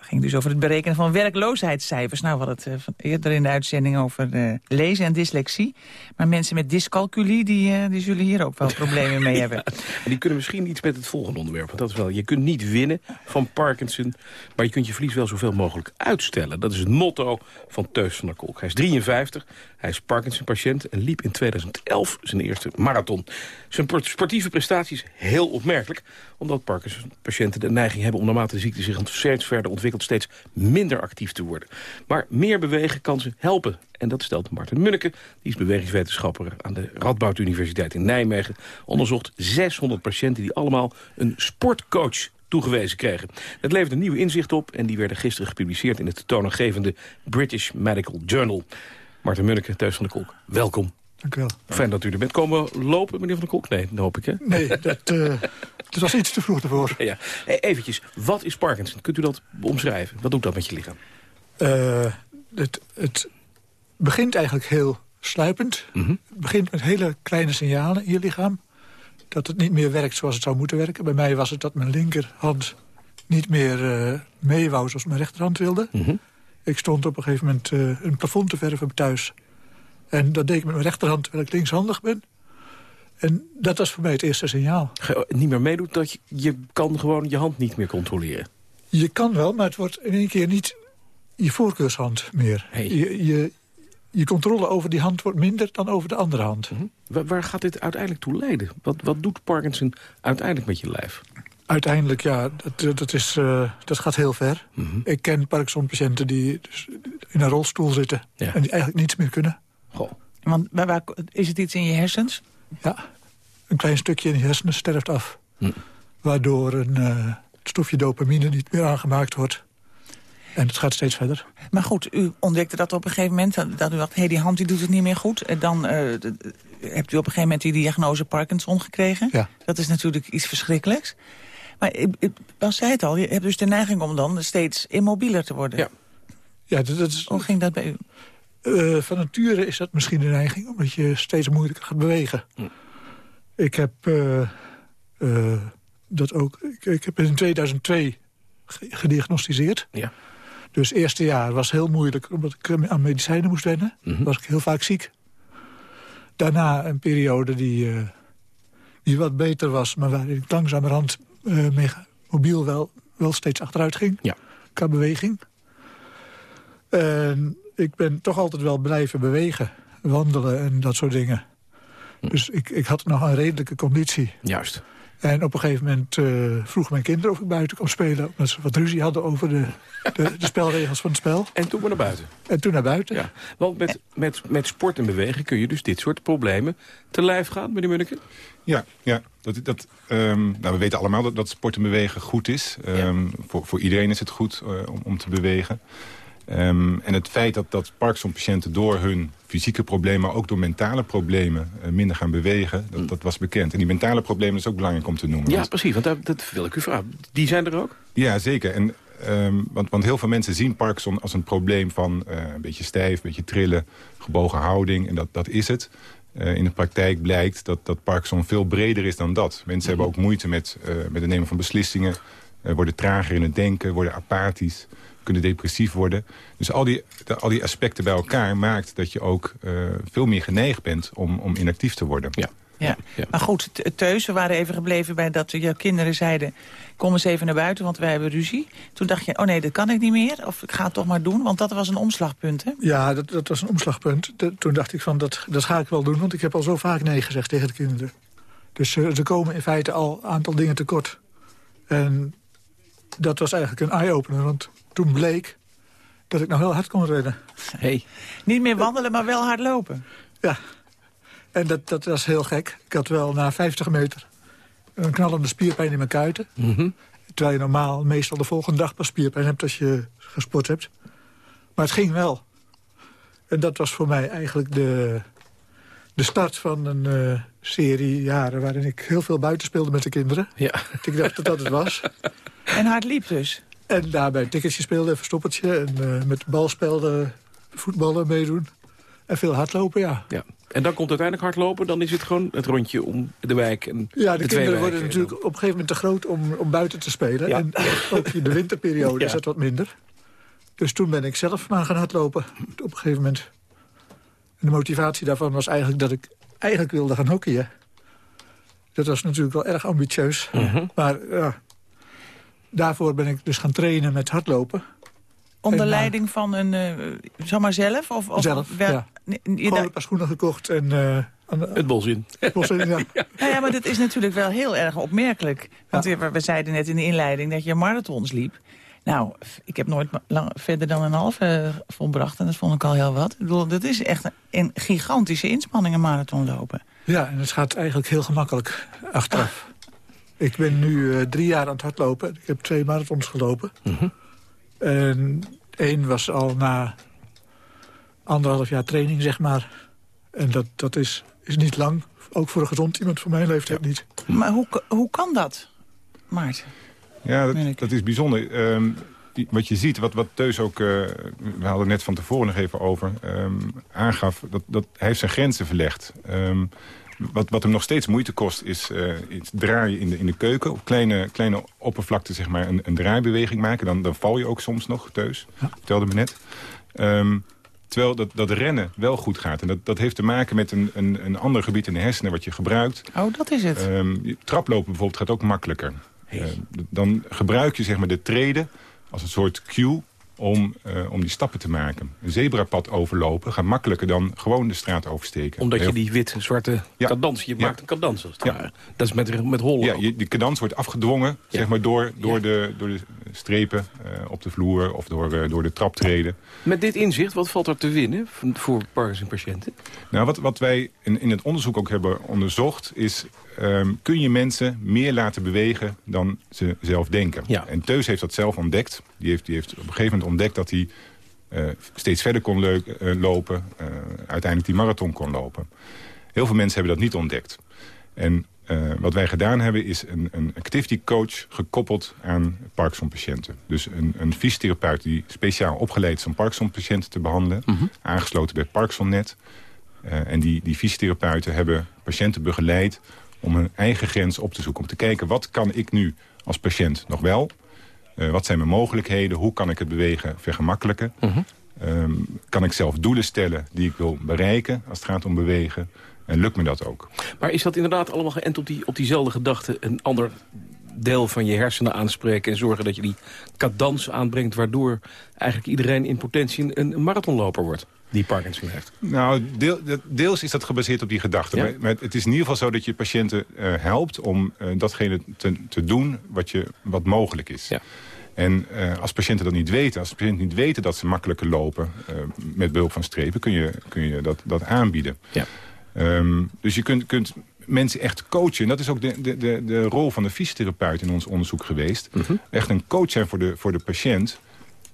Het ging dus over het berekenen van werkloosheidscijfers. Nou, we hadden het uh, eerder in de uitzending over uh, lezen en dyslexie. Maar mensen met dyscalculie, die, uh, die zullen hier ook wel problemen mee hebben. Ja, die kunnen misschien iets met het volgende onderwerp. Want dat is wel, je kunt niet winnen van Parkinson, maar je kunt je verlies wel zoveel mogelijk uitstellen. Dat is het motto van Teus van der Kolk. Hij is 53, hij is Parkinson-patiënt en liep in 2011 zijn eerste marathon. Zijn sportieve prestaties heel opmerkelijk, omdat Parkinson-patiënten de neiging hebben om naarmate de ziekte zich steeds verder ontwikkelt steeds minder actief te worden. Maar meer bewegen kan ze helpen. En dat stelt Martin Munneke, die is bewegingswetenschapper aan de Radboud Universiteit in Nijmegen. Onderzocht 600 patiënten die allemaal een sportcoach toegewezen kregen. Dat leverde nieuwe inzicht op en die werden gisteren gepubliceerd in het toonaangevende British Medical Journal. Martin Munneke, Thuis van de Kolk, welkom. Dank u wel. Fijn dat u er bent. Komen lopen, meneer Van der Kolk? Nee, dat hoop ik, hè? Nee, dat, uh, dat was iets te vroeg ervoor. Ja. Eventjes, wat is Parkinson? Kunt u dat omschrijven? Wat doet dat met je lichaam? Uh, het, het begint eigenlijk heel sluipend. Mm -hmm. Het begint met hele kleine signalen in je lichaam. Dat het niet meer werkt zoals het zou moeten werken. Bij mij was het dat mijn linkerhand niet meer uh, mee wou zoals mijn rechterhand wilde. Mm -hmm. Ik stond op een gegeven moment uh, een plafond te verven thuis. En dat deed ik met mijn rechterhand terwijl ik linkshandig ben. En dat was voor mij het eerste signaal. Ge niet meer meedoet dat je, je kan gewoon je hand niet meer controleren? Je kan wel, maar het wordt in één keer niet je voorkeurshand meer. Hey. Je, je, je controle over die hand wordt minder dan over de andere hand. Mm -hmm. waar, waar, gaat dit uiteindelijk toe leiden? Wat, wat doet Parkinson uiteindelijk met je lijf? Uiteindelijk, ja, dat, dat, is, uh, dat gaat heel ver. Mm -hmm. Ik ken Parkinson-patiënten die dus in een rolstoel zitten... Ja. en die eigenlijk niets meer kunnen. Goh. Want waar, is het iets in je hersens? Ja, een klein stukje in je hersenen sterft af. Hm. Waardoor een uh, stofje dopamine niet meer aangemaakt wordt. En het gaat steeds verder. Maar goed, u ontdekte dat op een gegeven moment. Dat u dacht, hé, hey, die hand die doet het niet meer goed. En dan uh, hebt u op een gegeven moment die diagnose Parkinson gekregen. Ja. Dat is natuurlijk iets verschrikkelijks. Maar Bas zei het al, je hebt dus de neiging om dan steeds immobieler te worden. Ja. ja dat, dat is... Hoe ging dat bij u? Uh, van nature is dat misschien een neiging, omdat je steeds moeilijker gaat bewegen. Hm. Ik heb uh, uh, dat ook. Ik, ik, heb in 2002 gediagnosticeerd. Ja. Dus het eerste jaar was heel moeilijk, omdat ik aan medicijnen moest wennen. Mm -hmm. Was ik heel vaak ziek. Daarna een periode die, die wat beter was, maar waar ik langzamerhand mee mobiel wel, wel steeds achteruit ging. Ja. Qua beweging. En ik ben toch altijd wel blijven bewegen. Wandelen en dat soort dingen. Dus ik, ik had nog een redelijke conditie. Juist. En op een gegeven moment uh, vroegen mijn kinderen of ik buiten kon spelen. Omdat ze wat ruzie hadden over de, de, de, spelregels van het spel. En toen maar naar buiten. En toen naar buiten. Ja. Want met, met, met sport en bewegen kun je dus dit soort problemen te lijf gaan, meneer Munneke? Ja, ja. Dat, dat, um, nou, we weten allemaal dat, dat sport en bewegen goed is. Um, voor, voor iedereen is het goed uh, om, om te bewegen. Um, en het feit dat, dat Parkinson-patiënten door hun fysieke problemen... maar ook door mentale problemen uh, minder gaan bewegen, dat, dat, was bekend. En die mentale problemen is ook belangrijk om te noemen. Ja, precies, want dat, dat wil ik u vragen. Die zijn er ook? Ja, zeker. En, um, want, want heel veel mensen zien Parkinson als een probleem van uh, een beetje stijf... een beetje trillen, gebogen houding, en dat, dat is het. Uh, in de praktijk blijkt dat, dat Parkinson veel breder is dan dat. Mensen mm -hmm. hebben ook moeite met, met het nemen van beslissingen... worden trager in het denken, worden apathisch kunnen depressief worden. Dus al die, de, al die aspecten bij elkaar maakt dat je ook uh, veel meer geneigd bent om, om inactief te worden. Ja. Ja. ja. maar goed, Teus, we waren even gebleven bij dat jouw kinderen zeiden... kom eens even naar buiten, want wij hebben ruzie. Toen dacht je, oh nee, dat kan ik niet meer. Of ik ga het toch maar doen, want dat was een omslagpunt, hè? Ja, dat, dat was een omslagpunt. De, toen dacht ik van, dat, dat ga ik wel doen, want ik heb al zo vaak nee gezegd tegen de kinderen. Dus uh, ze komen in feite al een aantal dingen tekort. En dat was eigenlijk een eye-opener, want toen bleek dat ik nog heel hard kon rennen. Hey. Niet meer wandelen, maar wel hard lopen. Ja, en dat, dat was heel gek. Ik had wel na 50 meter een knallende spierpijn in mijn kuiten. Mm -hmm. Terwijl je normaal meestal de volgende dag pas spierpijn hebt als je gesport hebt. Maar het ging wel. En dat was voor mij eigenlijk de, de start van een uh, serie jaren... waarin ik heel veel buiten speelde met de kinderen. Ja. Ik dacht dat dat het was. En hard liep dus? En daarbij een ticketje speelde, verstoppertje. En uh, met balspelden, voetballen meedoen. En veel hardlopen, ja. ja. En dan komt uiteindelijk hardlopen. Dan is het gewoon het rondje om de wijk. En ja, de, de kinderen worden natuurlijk op een gegeven moment te groot om, om buiten te spelen. Ja. En ook in de winterperiode Ja. is dat wat minder. Dus toen ben ik zelf maar gaan hardlopen. Op een gegeven moment. En de motivatie daarvan was eigenlijk dat ik eigenlijk wilde gaan hockeyen. Dat was natuurlijk wel erg ambitieus. Mhm. Maar ja, daarvoor ben ik dus gaan trainen met hardlopen. Onder leiding van een, uh, zeg maar zelf? Of, of Zelf, ja. Nee, Gewoon een paar schoenen gekocht en... eh, Het bos in. het bos in, ja. Nou ja, maar dat is natuurlijk wel heel erg opmerkelijk. Want we, we zeiden net in de inleiding dat je marathons liep. Nou, ik heb nooit lang, verder dan een half eh, volbracht. En dat vond ik al heel wat. Ik bedoel, dat is echt een, een gigantische inspanning, een marathon lopen. Ja, en het gaat eigenlijk heel gemakkelijk achteraf. Ik ben nu eh, drie jaar aan het hardlopen. Ik heb twee marathons gelopen. Mhm. En één was al na anderhalf jaar training, zeg maar. En dat, dat is, is niet lang. Ook voor een gezond iemand van mijn leeftijd niet. Maar hoe, hoe kan dat, Maarten? Ja, dat, dat is bijzonder. Ehm, die- wat je ziet, wat, wat Teus ook, eh, we hadden net van tevoren nog even over, ehm, aangaf, dat, dat hij heeft zijn grenzen verlegd. Ehm, wat, wat hem nog steeds moeite kost, is, is draaien in de, in de keuken. Op kleine, kleine oppervlakte, zeg maar, een, een draaibeweging maken. Dan, dan val je ook soms nog, Teus. Vertelde me net. Ehm, terwijl dat, dat rennen wel goed gaat. En dat, dat heeft te maken met een, een, een ander gebied in de hersenen wat je gebruikt. Oh, dat is het. Je- traplopen bijvoorbeeld gaat ook makkelijker. Eh, dan gebruik je zeg maar, de treden als een soort cue om, eh, om die stappen te maken. Een zebrapad overlopen gaat makkelijker dan gewoon de straat oversteken. Omdat je die wit-zwarte cadans... Je Ja. maakt een als het Ja. Dat is met, met hollen. Ja, je, de cadans wordt afgedwongen zeg maar, door, door, de, door de strepen eh, op de vloer of door, eh, door de traptreden. Met dit inzicht, wat valt er te winnen voor Parkinson-patiënten? Nou, wat, wat wij in, in het onderzoek ook hebben onderzocht... is, ehm, kun je mensen meer laten bewegen dan ze zelf denken? Ja. En Teus heeft dat zelf ontdekt. Die heeft, die heeft op een gegeven moment ontdekt dat hij eh, steeds verder kon leuk, eh, lopen. eh, uiteindelijk die marathon kon lopen. Heel veel mensen hebben dat niet ontdekt. En wat wij gedaan hebben is een, een activity coach gekoppeld aan Parkinson-patiënten. Dus een, een fysiotherapeut die speciaal opgeleid is om Parkinson-patiënten te behandelen. Aangesloten bij Parkinsonnet. En die, die fysiotherapeuten hebben patiënten begeleid om hun eigen grens op te zoeken. Om te kijken, wat kan ik nu als patiënt nog wel? Eh, wat zijn mijn mogelijkheden? Hoe kan ik het bewegen vergemakkelijken? Ehm, kan ik zelf doelen stellen die ik wil bereiken als het gaat om bewegen? En lukt me dat ook? Maar is dat inderdaad allemaal geënt op, die, op diezelfde gedachte... een ander deel van je hersenen aanspreken... en zorgen dat je die cadans aanbrengt... waardoor eigenlijk iedereen in potentie een, een marathonloper wordt die Parkinson heeft? Nou, deel, deels is dat gebaseerd op die gedachte. Maar, maar, het is in ieder geval zo dat je patiënten uh, helpt... om uh, datgene te, te, doen wat, je, wat mogelijk is. Ja. En uh, als patiënten dat niet weten, als patiënten niet weten dat ze makkelijker lopen... met behulp van strepen, kun je, kun je dat, dat aanbieden. Ja. Um, dus je kunt, kunt mensen echt coachen. En dat is ook de, de, de, de rol van de fysiotherapeut in ons onderzoek geweest. Mm -hmm. Echt een coach zijn voor de, voor de patiënt...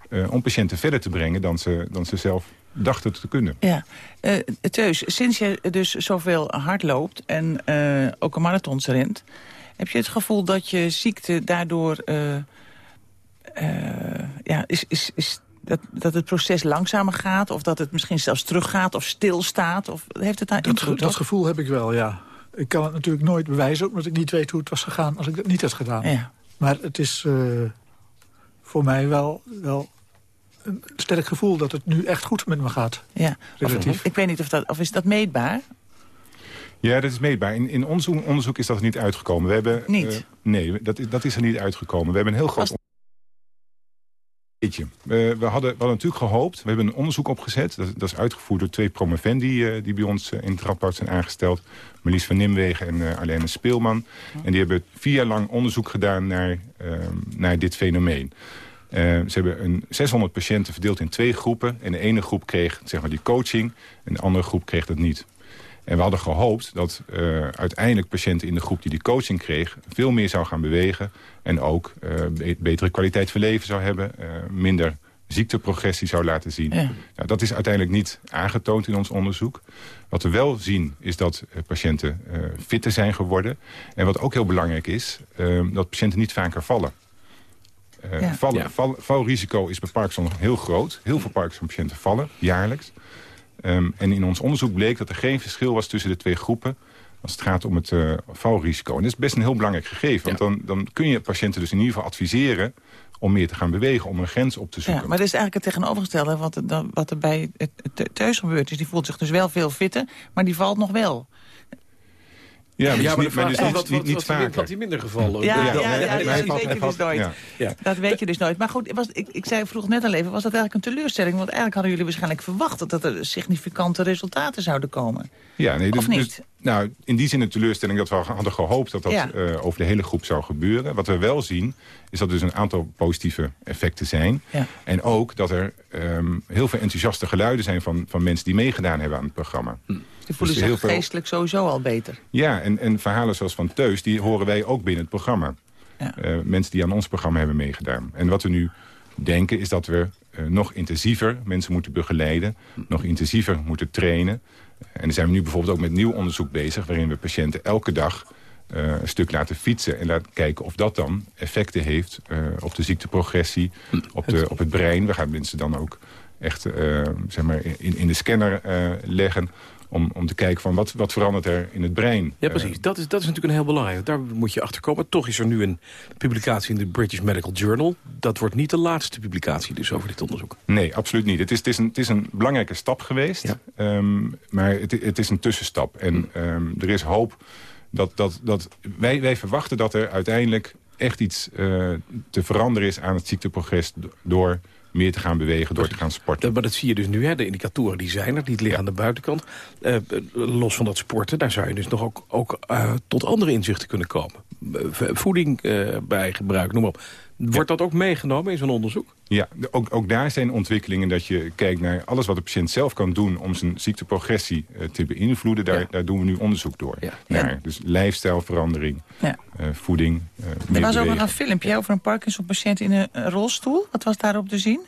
Uh, om patiënten verder te brengen dan ze, dan ze zelf dachten te kunnen. Ja, uh, Teus, sinds je dus zoveel hard loopt en uh, ook een marathons rent... heb je het gevoel dat je ziekte daardoor... ja, is, is, is dat, dat het proces langzamer gaat... of dat het misschien zelfs teruggaat of stilstaat? Of heeft het daar dat, invloed Dat gevoel heb ik wel, ja. Ik kan het natuurlijk nooit bewijzen... omdat ik niet weet hoe het was gegaan als ik dat niet had gedaan. Ja. Maar het is uh, voor mij wel, wel een sterk gevoel... dat het nu echt goed met me gaat. Ja. Relatief. ik weet niet of dat... Of is dat meetbaar? Ja, dat is meetbaar. In, in ons onderzoek is dat er niet uitgekomen. We hebben, niet? Uh, nee, dat, dat is er niet uitgekomen. We hebben een heel groot... We, we, hadden, we hadden natuurlijk gehoopt, we hebben een onderzoek opgezet. Dat, dat is uitgevoerd door twee promovendi uh, die bij ons uh, in het rapport zijn aangesteld. Marlies van Nimwegen en uh, Arlene Speelman. En die hebben vier jaar lang onderzoek gedaan naar, naar dit fenomeen. Ze hebben een 600 patiënten verdeeld in twee groepen. En de ene groep kreeg zeg maar, die coaching en de andere groep kreeg dat niet. En we hadden gehoopt dat uh, uiteindelijk patiënten in de groep die die coaching kreeg... veel meer zou gaan bewegen en ook uh, betere kwaliteit van leven zou hebben... Uh, minder ziekteprogressie zou laten zien. Ja. Nou, dat is uiteindelijk niet aangetoond in ons onderzoek. Wat we wel zien is dat patiënten fitter zijn geworden. En wat ook heel belangrijk is, dat patiënten niet vaker vallen. Ja. Vallen, ja. val, valrisico is bij Parkinson heel groot. Heel veel Parkinson-patiënten vallen jaarlijks. Um, en in ons onderzoek bleek dat er geen verschil was tussen de twee groepen als het gaat om het uh, valrisico. En dat is best een heel belangrijk gegeven. Want dan, dan kun je patiënten dus in ieder geval adviseren om meer te gaan bewegen, om een grens op te zoeken. Ja, maar dat is eigenlijk het tegenovergestelde wat, er, wat er bij het, het thuis gebeurt. is. die voelt zich dus wel veel fitter, maar die valt nog wel. Ja, maar, ja, maar, dus niet, wat, niet, niet vaker. Had hij minder gevallen? Ja, ja, ja, ja, ja, dat weet je dus nooit. Dat weet je dus nooit. Maar goed, was, ik, ik zei vroeg net al even, was dat eigenlijk een teleurstelling? Want eigenlijk hadden jullie waarschijnlijk verwacht... dat er significante resultaten zouden komen. Ja, nee, dus, of niet? Dus, nou, in die zin een teleurstelling dat we hadden gehoopt... dat dat ja. uh, over de hele groep zou gebeuren. Wat we wel zien, is dat er dus een aantal positieve effecten zijn. Ja. En ook dat er um, heel veel enthousiaste geluiden zijn... van, van mensen die meegedaan hebben aan het programma. Hm. Die voelen dus zich veel... geestelijk sowieso al beter. Ja, en, en verhalen zoals van Teus, die horen wij ook binnen het programma. Ja. Uh, mensen die aan ons programma hebben meegedaan. En wat we nu denken is dat we uh, nog intensiever mensen moeten begeleiden. Nog intensiever moeten trainen. En dan zijn we nu bijvoorbeeld ook met nieuw onderzoek bezig... waarin we patiënten elke dag uh, een stuk laten fietsen... en laten kijken of dat dan effecten heeft uh, op de ziekteprogressie, op, de, op het brein. We gaan mensen dan ook echt uh, zeg maar in, in de scanner leggen om, om te kijken van wat, wat verandert er in het brein. Ja, precies. Dat is, dat is natuurlijk een heel belangrijk. Daar moet je achter komen. Toch is er nu een publicatie in de British Medical Journal. Dat wordt niet de laatste publicatie dus over dit onderzoek. Nee, absoluut niet. Het is, het is, een, het is een belangrijke stap geweest. Ja. Um, maar het, het is een tussenstap. En um, er is hoop dat... dat, dat wij, wij verwachten dat er uiteindelijk echt iets uh, te veranderen is aan het ziekteprogres... door meer te gaan bewegen, door te gaan sporten. Maar dat zie je dus nu, hè? de indicatoren die zijn er, die liggen aan de buitenkant. Uh, los van dat sporten, daar zou je dus nog ook, ook uh, tot andere inzichten kunnen komen. voeding bij gebruik, noem maar op. Wordt dat ook meegenomen in zo'n onderzoek? Ja, ook, ook daar zijn ontwikkelingen dat je kijkt naar alles wat de patiënt zelf kan doen... om zijn ziekteprogressie uh, te beïnvloeden. Daar, ja. daar doen we nu onderzoek door. Ja. Naar, dus lifestijlverandering, ja. uh, voeding, uh, Er was ook nog een filmpje over een Parkinson-patiënt in een rolstoel. Wat was daarop te zien?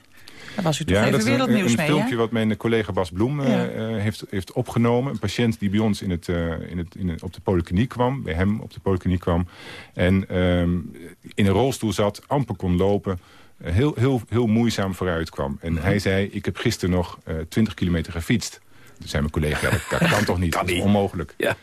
Daar was u toch ja, even wereldnieuws een, een mee, filmpje wat mijn collega Bas Bloem ja. heeft, heeft opgenomen. Een patiënt die bij ons in het, in het, in het, op de polykliniek kwam. Bij hem op de polykliniek kwam. En um, in een rolstoel zat, amper kon lopen heel, heel, heel moeizaam vooruit kwam. En hij zei, ik heb gisteren nog uh, 20 kilometer gefietst. Toen zei mijn collega, dat, dat kan toch niet, kan dat is onmogelijk. Ja.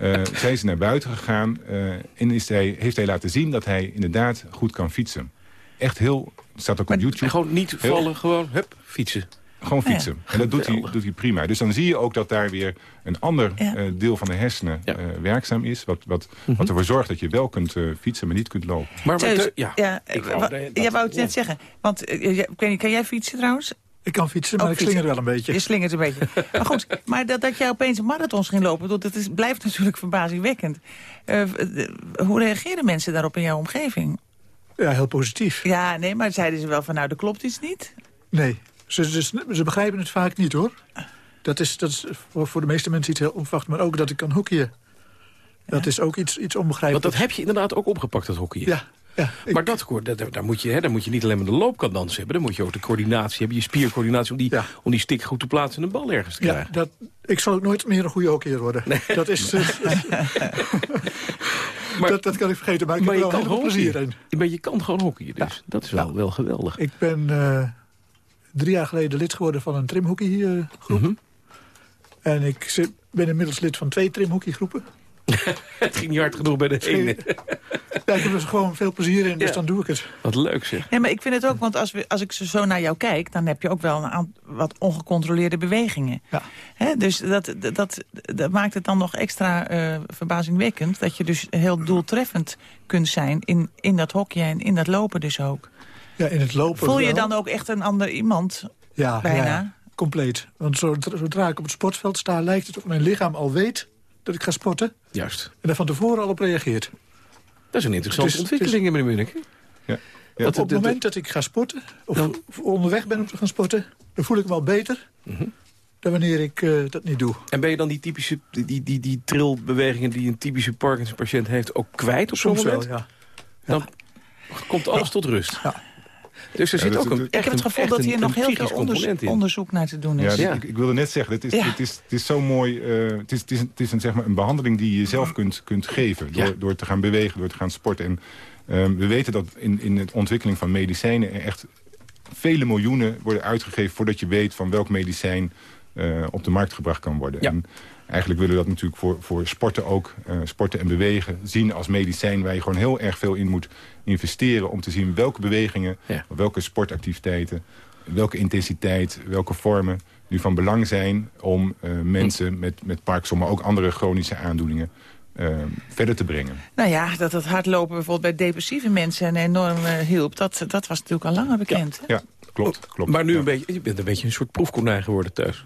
Uh, zijn ze naar buiten gegaan uh, en is hij, heeft hij laten zien dat hij inderdaad goed kan fietsen. Echt heel, staat ook op YouTube. Gewoon niet vallen, heel, gewoon hup, fietsen. Gewoon Ja, fietsen. En dat doet hij, doet hij prima. Dus dan zie je ook dat daar weer een ander Ja. eh, deel van de hersenen eh, werkzaam is. Wat, wat, wat ervoor zorgt dat je wel kunt eh, fietsen, maar niet kunt lopen. Maar, ja, ja, ik wou- dat- het net zeggen. Want jij- ik weet niet, kan jij fietsen trouwens? Ik kan fietsen, maar Ook ik slinger fietsen. wel een beetje. Je slingert een beetje. maar goed, maar dat, dat jij opeens marathons ging lopen... dat is, blijft natuurlijk verbazingwekkend. Hoe reageren mensen daarop in jouw omgeving? Ja, heel positief. Ja, nee, maar zeiden ze wel van... nou, er klopt iets niet? Nee, ze, ze, ze begrijpen het vaak niet, hoor. Dat is, dat is voor, voor de meeste mensen iets heel onverwacht. Maar ook dat ik kan hockeyen. Dat is ook iets, iets onbegrijpelijks. Want dat heb je inderdaad ook opgepakt, dat hockey. Ja, ja. Maar dat, hoor, dat, daar, moet je, hè, daar moet je niet alleen maar de loopkant hebben. Dan moet je ook de coördinatie hebben, je spiercoördinatie... om die, om die stick goed te plaatsen en een bal ergens te Ja, krijgen. dat, ik zal ook nooit meer een goede hockeyer worden. Dat is... eh, dat, dat kan ik vergeten, maar ik maar heb er wel heel plezier in. Maar je kan gewoon hockeyen, dus dat is wel, wel geweldig. Ik ben eh, drie jaar geleden lid geworden van een trimhockeygroep. Mhm. En ik zit, ben inmiddels lid van twee trimhockeygroepen. Het ging niet hard genoeg bij de ene. Ja, ik heb er gewoon veel plezier in, dus Ja. dan doe ik het. Wat leuk zeg. Nee, maar ik vind het ook, want als, we, als ik zo naar jou kijk... dan heb je ook wel een wat ongecontroleerde bewegingen. Hè, dus dat, dat, dat maakt het dan nog extra eh, verbazingwekkend... dat je dus heel doeltreffend kunt zijn in, in dat hockey en in dat lopen dus ook. Ja, in het lopen Voel je wel. dan ook echt een ander iemand Ja, bijna? ja, compleet. Want zodra, zodra ik op het sportveld sta, lijkt het of mijn lichaam al weet dat ik ga sporten. Juist. En daar van tevoren al op reageert. Dat is een interessante Dus- ontwikkeling, meneer Munnik. Ja. op het moment dat ik ga sporten, of, of onderweg ben om te gaan sporten... dan voel ik me al beter Mhm. dan wanneer ik eh, dat niet doe. En ben je dan die typische die, die, die, die trilbewegingen die een typische Parkinson-patiënt heeft ook kwijt op zo'n Soms wel, moment? ja. Dan komt alles tot rust. Dus er Ja, zit ook een echt Ik heb het gevoel dat hier nog heel veel onderzoek naar te doen Ja, is. dus Ik, ik wilde net zeggen, het is, Ja. het is, het is zo mooi. eh, het is, het is, het is een, zeg maar, een behandeling die je zelf kunt, kunt geven. Door, Ja. door te gaan bewegen, door te gaan sporten. En ehm, we weten dat in, in de ontwikkeling van medicijnen... er echt vele miljoenen worden uitgegeven... voordat je weet van welk medicijn eh, op de markt gebracht kan worden. En eigenlijk willen we dat natuurlijk voor, voor sporten ook. eh, sporten en bewegen zien als medicijn... waar je gewoon heel erg veel in moet investeren... om te zien welke bewegingen, welke sportactiviteiten... welke intensiteit, welke vormen nu van belang zijn... om eh, mensen met, met Parkinson, maar ook andere chronische aandoeningen... eh, verder te brengen. Nou ja, dat het hardlopen bijvoorbeeld bij depressieve mensen enorm eh, hielp... Dat, dat was natuurlijk al langer bekend. hè? Ja, klopt. klopt. Maar nu een beetje, je bent een beetje een soort proefkonijn geworden thuis.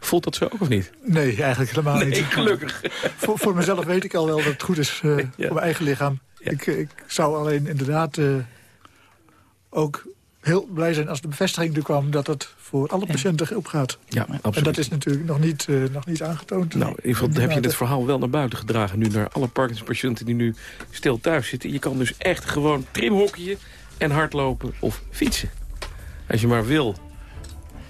Voelt dat zo ook of niet? Nee, eigenlijk helemaal Nee, niet. gelukkig. voor, voor mezelf weet ik al wel dat het goed is eh, voor mijn eigen lichaam. Ik, ik zou alleen inderdaad eh, ook heel blij zijn als de bevestiging er kwam... dat het voor alle patiënten opgaat. Ja, En absoluut. dat is natuurlijk nog niet, eh, nog niet aangetoond. Nou, in ieder geval heb je dit verhaal wel naar buiten gedragen... nu naar alle Parkinson-patiënten die nu stil thuis zitten. Je kan dus echt gewoon trimhockeyen en hardlopen of fietsen. Als je maar wil.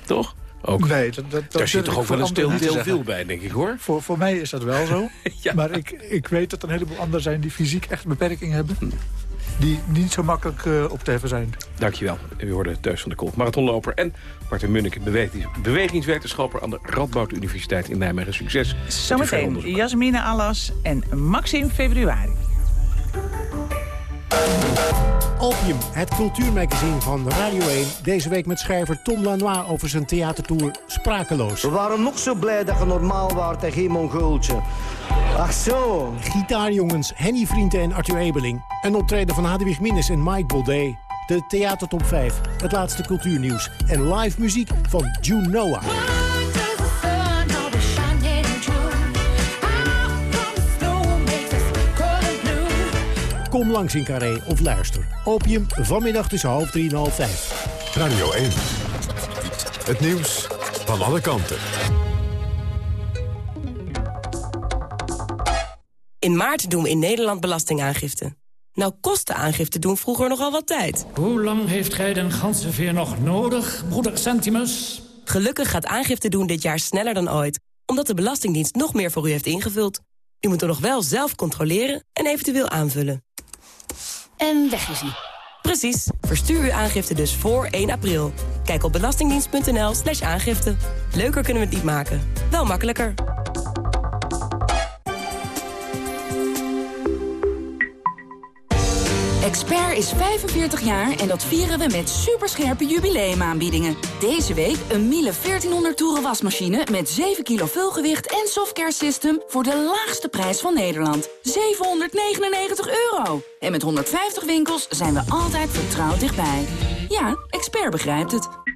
Toch? Ook. Nee, dat, dat, dat Daar zit toch ook wel een stil deel wil bij, denk ik, hoor. Voor, voor mij is dat wel zo. Maar ik, ik weet dat er een heleboel anderen zijn die fysiek echt een beperking hebben. Die niet zo makkelijk eh, op te heffen zijn. Dankjewel. U hoorde Teus van de Kolk, marathonloper en Martin Munnik, bewegings- bewegingswetenschapper aan de Radboud Universiteit in Nijmegen. Succes. Zometeen. Jasmine Allas en Maxime Februari. Opium, het cultuurmagazine van Radio 1. Deze week met schrijver Tom Lanois over zijn theatertour Sprakeloos. We waren nog zo blij dat je normaal waart en geen mongooltje. Ach zo. Gitaarjongens Henny Vrienden en Arthur Ebeling. Een optreden van Hadewig Minnes en Mike Baudet. De Theatertop 5, het laatste cultuurnieuws. En live muziek van June Noah. Kom langs in Carré of luister. Opium vanmiddag tussen half drie en half vijf. Radio 1. Het nieuws van alle kanten. In maart doen we in Nederland belastingaangifte. Nou kost de aangifte doen vroeger nogal wat tijd. Hoe lang heeft gij den ganzenveer nog nodig, broeder Centimus? Gelukkig gaat aangifte doen dit jaar sneller dan ooit... omdat de Belastingdienst nog meer voor u heeft ingevuld. U moet er nog wel zelf controleren en eventueel aanvullen. En weg is. Precies. Verstuur uw aangifte dus voor 1 april. Kijk op belastingdienst.nl slash aangifte. Leuker kunnen we het niet maken. Wel makkelijker. Expert is 45 jaar en dat vieren we met superscherpe jubileumaanbiedingen. Deze week een Miele 1400 toeren wasmachine met 7 kilo vulgewicht en softcare system voor de laagste prijs van Nederland. 799 euro. En met 150 winkels zijn we altijd vertrouwd dichtbij. Ja, Expert begrijpt het.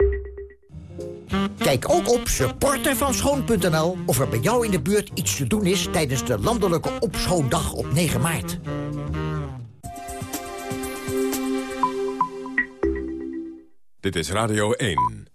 Kijk ook op supportervanschoon.nl of er bij jou in de buurt iets te doen is... tijdens de landelijke opschoondag op 9 maart. Dit is Radio 1.